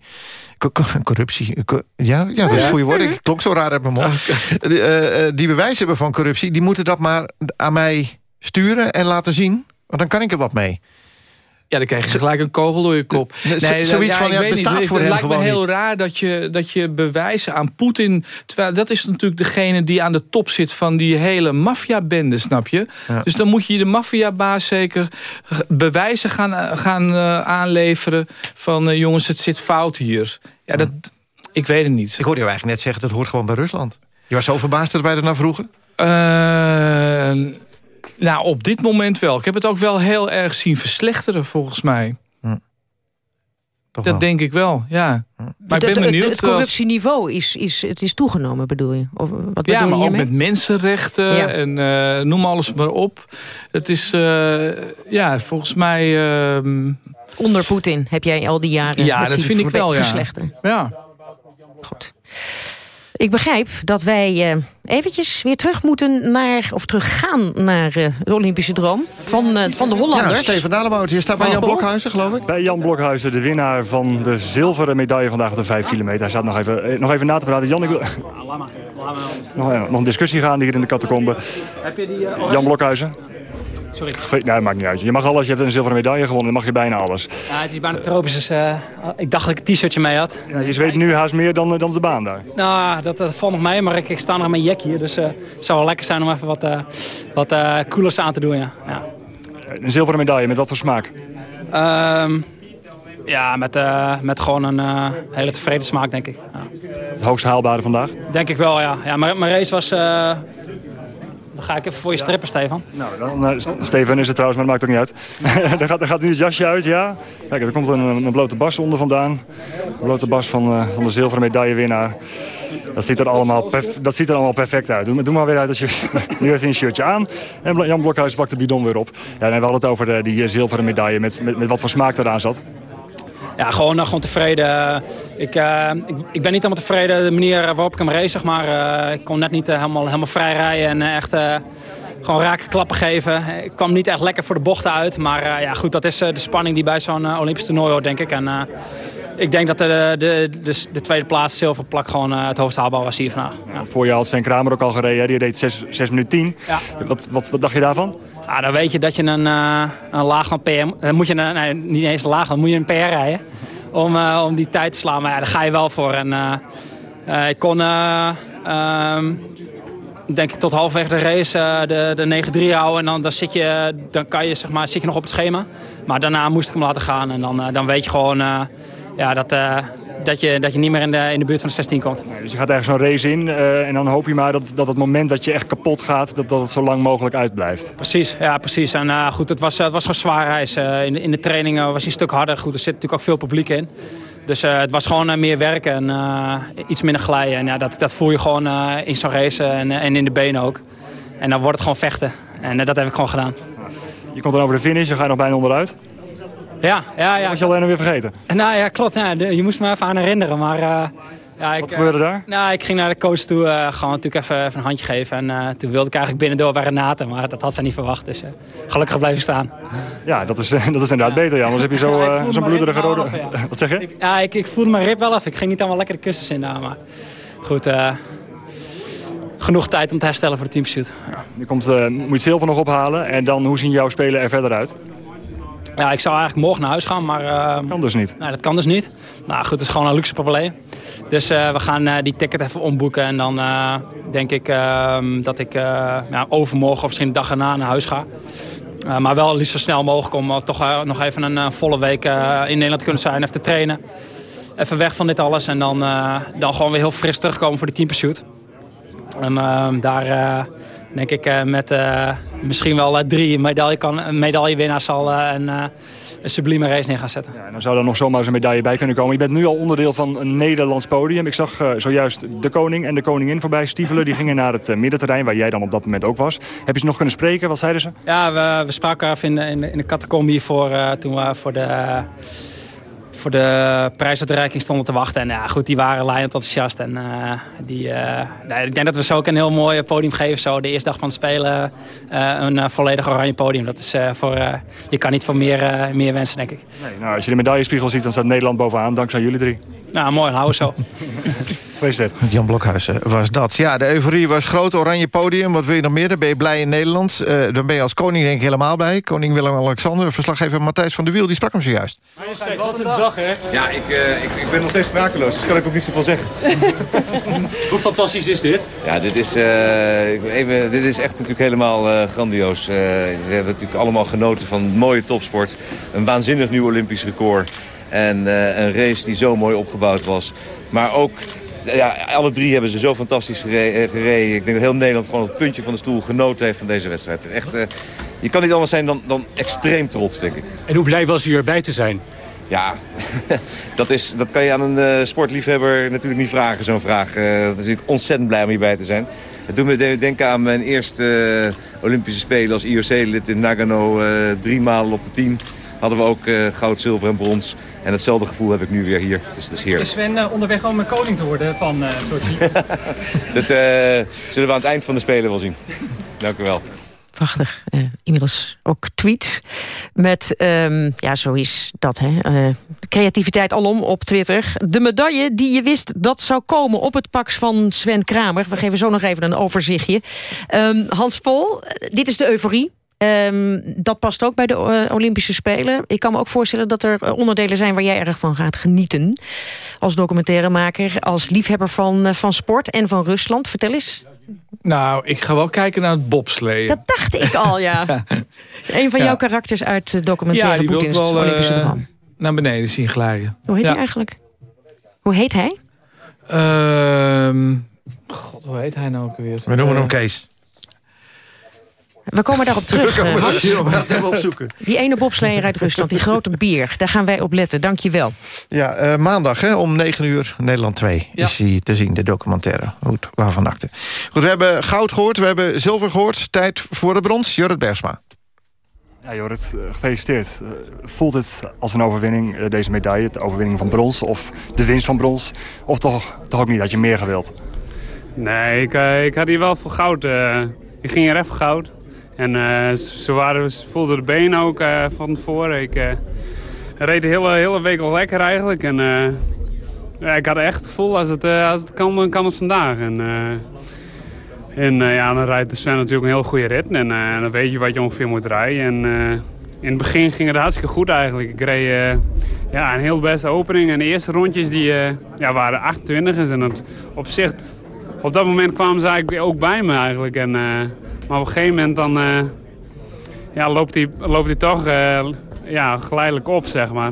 Co- co- corruptie, co- ja, ja, dat is een goede woord. Ik klonk zo raar uit mijn mond. [laughs] Die, die bewijs hebben van corruptie, die moeten dat maar aan mij sturen en laten zien. Want dan kan ik er wat mee. Ja, dan krijg je gelijk een kogel door je kop. Nee, zo- zoiets van, ik ja, het niet. Het lijkt me heel niet. raar dat je, dat je bewijzen aan Poetin... terwijl dat is natuurlijk degene die aan de top zit van die hele maffiabende, snap je? Ja. Dus dan moet je de maffiabaas zeker bewijzen gaan, gaan eh, aanleveren... van eh, jongens, het zit fout hier. Ja, dat, ik weet het niet. Ik hoorde jou eigenlijk net zeggen, dat hoort gewoon bij Rusland. Je was zo verbaasd dat wij er naar vroegen? Eh, nou, op dit moment wel. Ik heb het ook wel heel erg zien verslechteren, volgens mij. Toch dat wel. denk ik wel, ja. Maar ik ben de- benieuwd... het corruptieniveau is, is, het is toegenomen, bedoel je? Of, wat bedoel Ja, je maar ook met mensenrechten Ja. en eh, noem alles maar op. Het is, eh, ja, volgens mij... ehm, Onder Poetin heb jij al die jaren ja, dat vind ik wel, ja. verslechteren. Ja. Goed. Ik begrijp dat wij eh, eventjes weer terug moeten naar... of teruggaan naar eh, de Olympische droom van, eh, van de Hollanders. Ja, Steven Dalebout, je staat bij Jan. Blokhuizen, geloof ik. Bij Jan Blokhuizen, de winnaar van de zilveren medaille vandaag op de 5 kilometer. Hij staat nog even, nog even na te praten. Jan, ik wil [laughs] nog, nog een discussie gaan hier in de catacombe. Heb je die... Jan Blokhuizen. Sorry. Nee, maakt niet uit. Je mag alles. Je hebt een zilveren medaille gewonnen. Dan mag je bijna alles. Ja, het is bijna tropisch, dus eh, ik dacht dat ik een t-shirtje mee had. Ja, je weet nu haast meer dan, eh, dan de baan daar. Nou, dat, dat valt nog mee, maar ik, ik sta nog mijn jack hier. Dus eh, het zou wel lekker zijn om even wat, eh wat coolers aan te doen, ja. ja. Een zilveren medaille, met wat voor smaak? Ehm, ja, met, met gewoon een hele tevreden smaak, denk ik. Ja. Het hoogst haalbare vandaag? Denk ik wel, ja. ja mijn, mijn race was... dan ga ik even voor je strippen, Stefan. Nou, dan, eh, Steven is het trouwens, maar dat maakt ook niet uit. [laughs] daar, gaat, gaat nu het jasje uit, ja. Kijk, er komt een, een blote bas onder vandaan. Een blote bas van, eh, van de zilveren medaillewinnaar. Dat ziet, er allemaal dat ziet er allemaal perfect uit. Doe, maar weer uit als je... [laughs] nu heeft hij een shirtje aan. En Jan Blokhuis pakt de bidon weer op. Ja, en we hadden het over de, die eh, zilveren medaille met, met, met wat voor smaak eraan zat. Ja, gewoon, eh, gewoon tevreden. Ik, eh, ik, ik ben niet helemaal tevreden de manier waarop ik hem race, zeg maar. Eh, ik kon net niet eh, helemaal, helemaal vrij rijden en eh, echt eh, gewoon rake klappen geven. Ik kwam niet echt lekker voor de bochten uit. Maar eh, ja, goed, dat is eh, de spanning die bij zo'n eh, Olympisch toernooi hoort, denk ik. En eh, ik denk dat de, de, de, de tweede plaats zilverplak gewoon eh, het hoogst haalbaar was hier vandaag. Ja. Voor je had Sven Kramer ook al gereden. hè. Die reed 6, 6 minuten 10. Ja. Wat, wat, wat dacht je daarvan? Ah, dan weet je dat je een, eh, een laag van PR... Dan moet je een, nee, niet eens een laag, dan moet je een PR rijden. Om, eh, om die tijd te slaan. Maar ja, daar ga je wel voor. En, eh, ik kon, eh, ehm, denk ik, tot halverwege de race de, de 9-3 houden. En dan, dan, zit je, dan kan je, zeg maar, zit je nog op het schema. Maar daarna moest ik hem laten gaan. En dan, dan weet je gewoon ja, dat, eh, dat, je, dat je niet meer in de, in de buurt van de 16 komt. Nee, dus je gaat ergens zo'n race in en dan hoop je maar dat, dat het moment dat je echt kapot gaat... dat, dat het zo lang mogelijk uitblijft. Precies, ja precies. En goed, het was, het was gewoon zwaar reis. in, de, in de trainingen was hij een stuk harder. Goed, er zit natuurlijk ook veel publiek in. Dus het was gewoon meer werken en iets minder glijden. En ja, dat, dat voel je gewoon in zo'n race en, en in de benen ook. En dan wordt het gewoon vechten. En dat heb ik gewoon gedaan. Je komt dan over de finish, dan ga je nog bijna onderuit. Ja, ja, ja. Was je alleen weer vergeten? Nou ja, klopt. Ja, je moest me even aan herinneren. Maar, uh, ja, ik, Wat gebeurde daar? nou, ik ging naar de coach toe, uh, gewoon natuurlijk even, even, een handje geven. En toen wilde ik eigenlijk binnendoor bij Renate, maar dat had ze niet verwacht. Dus gelukkig blijven staan. Ja, dat is, dat is inderdaad beter, ja. Anders heb je [laughs] zo'n zo bloederige rode... Af. [laughs] Wat zeg je? Ik, ja, ik, ik voelde mijn rib wel af. Ik ging niet allemaal lekker de kussens in maar goed genoeg tijd om te herstellen voor de teamshoot. Ja. Je komt, uh, moet zilver nog ophalen en dan hoe zien jouw spelen er verder uit? Ja, ik zou eigenlijk morgen naar huis gaan, maar... Uh, kan dus niet? Nee, dat kan dus niet. Nou goed, het is gewoon een luxe probleem. Dus uh, we gaan die ticket even omboeken en dan denk ik ehm, dat ik ja, overmorgen of misschien de dag erna naar huis ga. maar wel liefst zo snel mogelijk om toch nog even een volle week in Nederland te kunnen zijn, even te trainen. Even weg van dit alles en dan, dan gewoon weer heel fris terugkomen voor de teampursuit. En uh, daar denk ik uh, met misschien wel drie medaille kan, medaillewinnaars zal een, een sublieme race neer gaan zetten. Ja, dan zou er nog zomaar eens een medaille bij kunnen komen. Je bent nu al onderdeel van een Nederlands podium. Ik zag zojuist de koning en de koningin voorbij stiefelen. Die gingen naar het middenterrein, waar jij dan op dat moment ook was. Heb je ze nog kunnen spreken? Wat zeiden ze? Ja, we, we spraken even in de, in de, in de hiervoor toen we voor de voor de prijsuitreiking stonden te wachten. En ja, goed, die waren leidend enthousiast. En uh, die, uh, nee, ik denk dat we zo ook een heel mooi podium geven. Zo de eerste dag van het spelen uh, een volledig oranje podium. Dat is voor, je kan niet voor meer, meer wensen, denk ik. Nee, nou, als je de medaillespiegel ziet, dan staat Nederland bovenaan. Dankzij jullie drie. Nou, mooi. Hou zo. [laughs] Jan Blokhuizen was dat. Ja, de euforie was groot. Oranje podium. Wat wil je nog meer? Dan ben je blij in Nederland. Uh, dan ben je als koning denk ik helemaal bij. Koning Willem-Alexander. Verslaggever Matthijs van der Wiel, die sprak hem zojuist. Wat een dag, hè? Ja, ik, uh, ik, ik, ben nog steeds sprakeloos. Dus kan ik ook niet zoveel zeggen. [laughs] Hoe fantastisch is dit? Ja, dit is, uh, even, dit is echt natuurlijk helemaal grandioos. we hebben natuurlijk allemaal genoten van mooie topsport. Een waanzinnig nieuw Olympisch record. En een race die zo mooi opgebouwd was. Maar ook ja, alle drie hebben ze zo fantastisch gereden. Ik denk dat heel Nederland gewoon het puntje van de stoel genoten heeft van deze wedstrijd. Echt, uh, je kan niet anders zijn dan, dan extreem trots, denk ik. En hoe blij was u erbij te zijn? Ja, [laughs] dat, is, dat kan je aan een uh, sportliefhebber natuurlijk niet vragen, zo'n vraag. Uh, dat is natuurlijk ontzettend blij om hierbij te zijn. Het doet me denken aan mijn eerste Olympische Spelen als IOC-lid in Nagano. drie malen op de tien hadden we ook goud, zilver en brons. En hetzelfde gevoel heb ik nu weer hier. Dus dat is heerlijk. Is Sven uh, onderweg om een koning te worden van uh, Sochi? [laughs] dat uh, zullen we aan het eind van de Spelen wel zien. Dank u wel. Prachtig. Uh, inmiddels ook tweets met, um, ja, zo is dat, hè. Uh, creativiteit alom op Twitter. De medaille die je wist dat zou komen op het pak van Sven Kramer. We geven zo nog even een overzichtje. Um, Hans Pol, dit is de euforie. Um, dat past ook bij de uh, Olympische Spelen. Ik kan me ook voorstellen dat er onderdelen zijn... waar jij erg van gaat genieten. Als documentairemaker, als liefhebber van, uh, van sport en van Rusland. Vertel eens. Nou, ik ga wel kijken naar het bobsleeën. Dat dacht ik al, ja. ja. [laughs] Een van ja. jouw karakters uit de documentaire ja, Poetins wel, Olympische uh, droom. naar beneden zien glijden. Hoe heet hij eigenlijk? Hoe heet hij? Uh, God, hoe heet hij nou ook weer? We noemen hem Kees. We komen daarop [laughs] terug. We gaan het even opzoeken. Die ene bobsleer uit Rusland, die grote bier. Daar gaan wij op letten, dank je wel. Ja, uh, maandag hè, om 9 uur, Nederland 2 ja. is hij te zien, de documentaire. Goed, waarvan acte. Goed, we hebben goud gehoord, we hebben zilver gehoord. Tijd voor de brons, Jorrit Bergsma. Ja, Jorrit, gefeliciteerd. Voelt het als een overwinning, deze medaille, de overwinning van brons... of de winst van brons? Of toch, toch ook niet, dat je meer gewild? Nee, ik, uh, ik had hier wel voor goud. Uh, ik ging er even goud. En uh, ze, waren, ze voelden de benen ook uh, van tevoren. Ik uh, reed de hele, hele week al lekker eigenlijk. En ik had echt het gevoel, als het, als het kan, dan kan het vandaag. En, en ja, dan rijdt de Sven natuurlijk een heel goede rit. En dan weet je wat je ongeveer moet rijden. En in het begin ging het hartstikke goed eigenlijk. Ik reed ja, een heel beste opening. En de eerste rondjes die, ja, waren 28 en op zich... Op dat moment kwamen ze eigenlijk ook bij me eigenlijk. En, maar op een gegeven moment dan, uh, ja, loopt hij loopt hij toch uh, ja, geleidelijk op, zeg maar.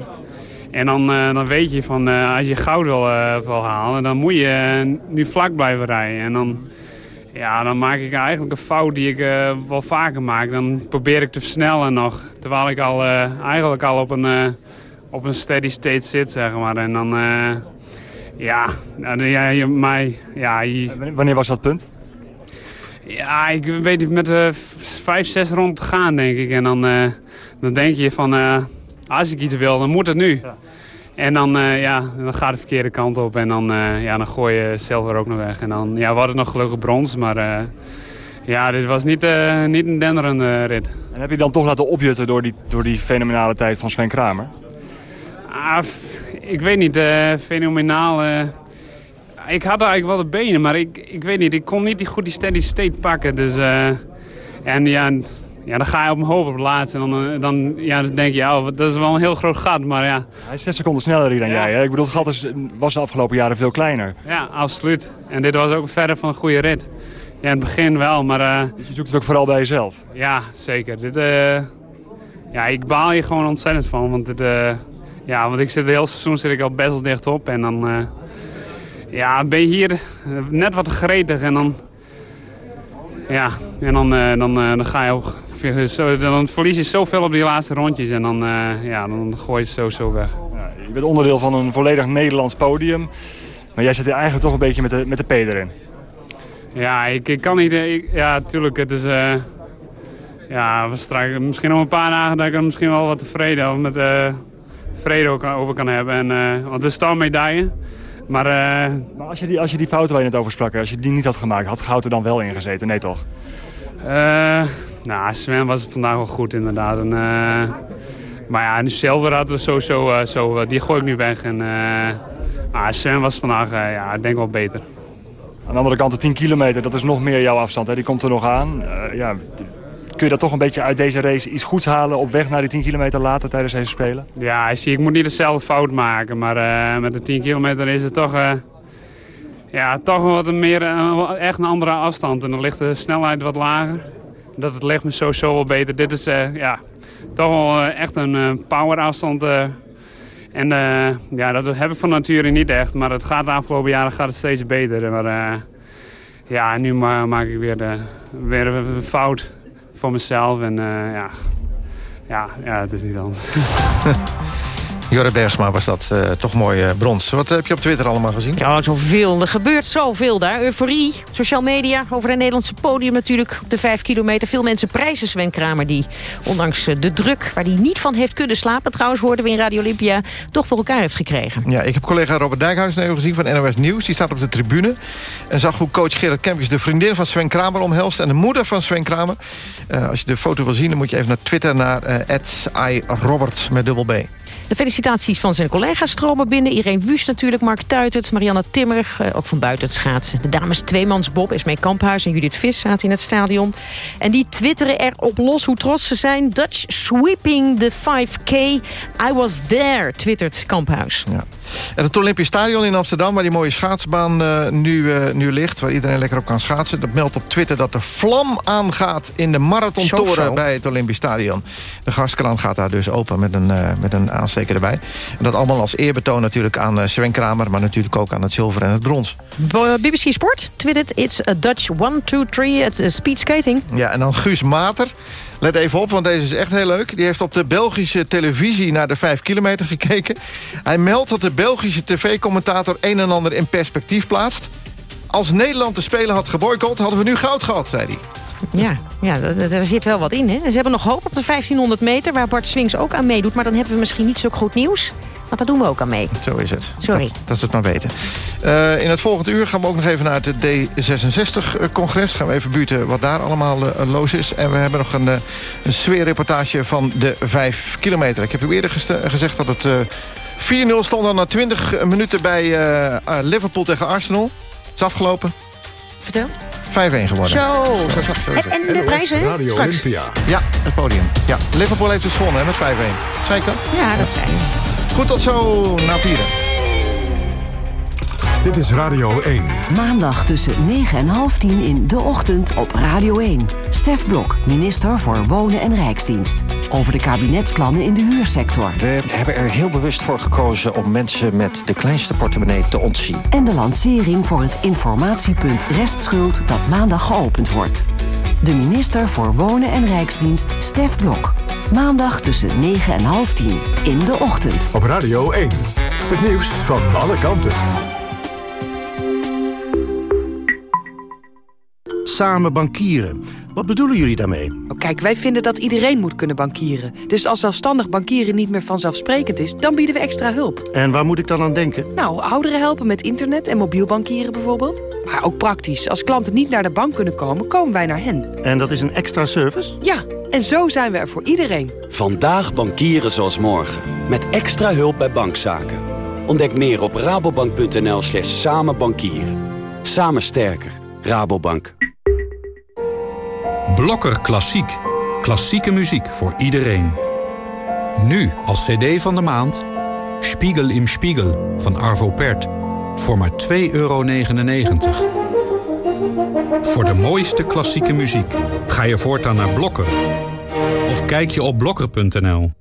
En dan, eh, dan weet je van eh, als je goud wil, eh, halen, dan moet je eh, nu vlak blijven rijden. En dan, ja, dan maak ik eigenlijk een fout die ik eh, wel vaker maak. Dan probeer ik te versnellen nog, terwijl ik al, eh, eigenlijk al op een, eh, op een steady state zit, zeg maar. En dan, eh, ja, nou, ja, mij, ja, Wanneer was dat punt? Ja, ik weet niet, met eh, vijf, zes rond gaan, denk ik. En dan, eh, dan denk je van, eh, als ik iets wil, dan moet het nu. En dan, ja, dan gaat de verkeerde kant op en dan, ja, dan gooi je zilver ook nog weg. En dan, ja, we hadden nog gelukkig brons, maar ja, dit was niet, niet een denderende rit. En heb je dan toch laten opjutten door die, door die fenomenale tijd van Sven Kramer? Ah, ik weet niet, fenomenaal. Ik had eigenlijk wel de benen, maar ik, ik weet niet, ik kon niet die goed die steady state pakken. Dus, eh, en ja, ja, dan ga je op hem hoop op het laatste. En dan, eh, dan, ja, dan denk je, oh, dat is wel een heel groot gat, maar ja. Hij is zes seconden sneller hier dan jij. Hè? Ik bedoel, het gat is, was de afgelopen jaren veel kleiner. Ja, absoluut. En dit was ook verder van een goede rit. Ja, in het begin wel, maar... eh, Dus je zoekt het ook vooral bij jezelf? Ja, zeker. Dit, ja, ik baal je gewoon ontzettend van. Want, dit, ja, want ik zit, het hele seizoen zit ik al best wel dicht op. En dan ja, ben je hier eh, net wat gretig. En dan, ja, en dan, eh, dan, eh, dan ga je ook... Zo, dan verlies je zoveel op die laatste rondjes. En dan, ja, dan gooi je het sowieso weg. Je bent onderdeel van een volledig Nederlands podium. Maar jij zit hier eigenlijk toch een beetje met de, met de P erin. Ja, ik, ik kan niet... Ik, ja, tuurlijk, het is... eh, ja, misschien nog een paar dagen dat ik er misschien wel wat tevreden met eh vrede ook over kan hebben. En, eh, want het is een medaille. Maar, eh, Maar als je, die, als je die fouten waar je net over sprak, als je die niet had gemaakt, had Goud er dan wel in gezeten? Nee toch? eh, nou, Sven was vandaag wel goed inderdaad. En, eh, maar ja, nu Silver hadden we sowieso... zo, die gooi ik nu weg. En, Sven was vandaag, ja, ik denk wel beter. Aan de andere kant, de 10 kilometer, dat is nog meer jouw afstand. Hè? Die komt er nog aan. Ja, kun je dat toch een beetje uit deze race iets goeds halen op weg naar die 10 kilometer later tijdens deze Spelen? Ja, ik zie, ik moet niet dezelfde fout maken. Maar eh, met de 10 kilometer is het toch, eh, ja, toch wat meer, eh, echt een andere afstand. En dan ligt de snelheid wat lager. Dat het ligt me sowieso wel beter. Dit is ja, toch wel echt een power afstand. en ja, dat heb ik van nature niet echt. Maar het gaat de afgelopen jaren gaat het steeds beter. Maar ja, nu ma maak ik weer, de, weer een fout voor mezelf. En eh, ja, ja, ja, het is niet anders. [laughs] Jorre Bergsma was dat eh, toch mooi eh, brons. Wat heb je op Twitter allemaal gezien? Ja, zoveel. Er gebeurt zoveel daar. Euforie, social media, over het Nederlandse podium natuurlijk. Op de vijf kilometer. Veel mensen prijzen Sven Kramer... die ondanks eh, de druk, waar hij niet van heeft kunnen slapen... trouwens hoorden we in Radio Olympia, toch voor elkaar heeft gekregen. Ja, ik heb collega Robert Dijkhuis even gezien van NOS Nieuws. Die staat op de tribune en zag hoe coach Gerard Kempjes... de vriendin van Sven Kramer omhelst en de moeder van Sven Kramer. Als je de foto wil zien, dan moet je even naar Twitter... naar eh @irobert met dubbel B. De felicitaties van zijn collega's stromen binnen. Irene Wust natuurlijk, Mark Tuitert, Marianne Timmer, eh, ook van buiten het schaatsen. De dames tweemansbob, Esmee Kamphuis en Judith Vis zaten in het stadion. En die twitteren erop los hoe trots ze zijn. Dutch sweeping the 5K. I was there, twittert Kamphuis. Ja. En het Olympisch Stadion in Amsterdam, waar die mooie schaatsbaan eh, nu, eh, nu ligt... waar iedereen lekker op kan schaatsen... dat meldt op Twitter dat de vlam aangaat in de marathontoren bij het Olympisch Stadion. De gaskraan gaat daar dus open met een, eh, met een aansteker erbij. En dat allemaal als eerbetoon natuurlijk aan Sven Kramer... maar natuurlijk ook aan het zilver en het brons. BBC Sport twittert, it's a Dutch 1, 2, 3 at uh, speed skating. Ja, en dan Guus Mater. Let even op, want deze is echt heel leuk. Die heeft op de Belgische televisie naar de 5 kilometer gekeken. Hij meldt dat de Belgische tv-commentator een en ander in perspectief plaatst. Als Nederland de Spelen had geboycott, hadden we nu goud gehad, zei hij. Ja, ja daar zit wel wat in. Hè? Ze hebben nog hoop op de 1500 meter, waar Bart Swings ook aan meedoet. Maar dan hebben we misschien niet zo goed nieuws. Want daar doen we ook aan mee. Zo is het. Sorry. Dat, dat ze het maar weten. Eh, in het volgende uur gaan we ook nog even naar het D66-congres. Gaan we even buurten wat daar allemaal eh, los is. En we hebben nog een, eh, een sfeerreportage van de 5 kilometer. Ik heb u eerder gezegd dat het eh 4-0 stond dan na 20 minuten bij Liverpool tegen Arsenal. Het is afgelopen. Vertel. 5-1 geworden. Zo, zo, zo. En, en de prijzen? Radio Straks. Olympia. Ja, het podium. Ja, Liverpool heeft dus gewonnen hè, met 5-1. Zei ik dat? Ja, dat zei je. Goed, tot zo na vieren. Dit is Radio 1. Maandag tussen 9 en half 10 in De Ochtend op Radio 1. Stef Blok, minister voor Wonen en Rijksdienst. over de kabinetsplannen in de huursector. We hebben er heel bewust voor gekozen om mensen met de kleinste portemonnee te ontzien. En de lancering voor het informatiepunt restschuld dat maandag geopend wordt. De minister voor Wonen en Rijksdienst, Stef Blok. Maandag tussen 9 en half 10 in de ochtend. Op Radio 1. Het nieuws van alle kanten. Samen bankieren. Wat bedoelen jullie daarmee? Oh, kijk, wij vinden dat iedereen moet kunnen bankieren. Dus als zelfstandig bankieren niet meer vanzelfsprekend is... dan bieden we extra hulp. En waar moet ik dan aan denken? Nou, ouderen helpen met internet en mobiel bankieren bijvoorbeeld. Maar ook praktisch. Als klanten niet naar de bank kunnen komen, komen wij naar hen. En dat is een extra service? Ja, en zo zijn we er voor iedereen. Vandaag bankieren zoals morgen. Met extra hulp bij bankzaken. Ontdek meer op rabobank.nl slash samenbankieren. Samen sterker. Rabobank. Blokker Klassiek. Klassieke muziek voor iedereen. Nu als cd van de maand... Spiegel im Spiegel van Arvo Pärt. Voor maar 2,99 euro. Voor de mooiste klassieke muziek ga je voortaan naar Blokker. Of kijk je op blokker.nl.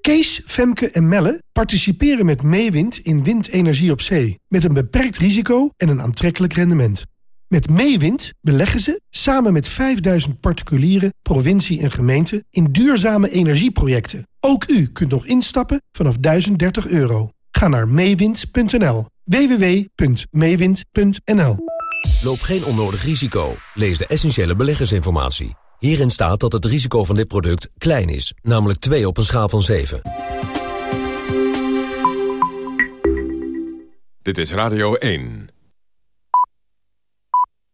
Kees, Femke en Melle participeren met Meewind in windenergie op zee. Met een beperkt risico en een aantrekkelijk rendement. Met Meewind beleggen ze, samen met 5000 particulieren, provincie en gemeente... in duurzame energieprojecten. Ook u kunt nog instappen vanaf 1030 euro. Ga naar meewind.nl. www.meewind.nl Loop geen onnodig risico. Lees de essentiële beleggersinformatie. Hierin staat dat het risico van dit product klein is, namelijk 2 op een schaal van 7. Dit is Radio 1.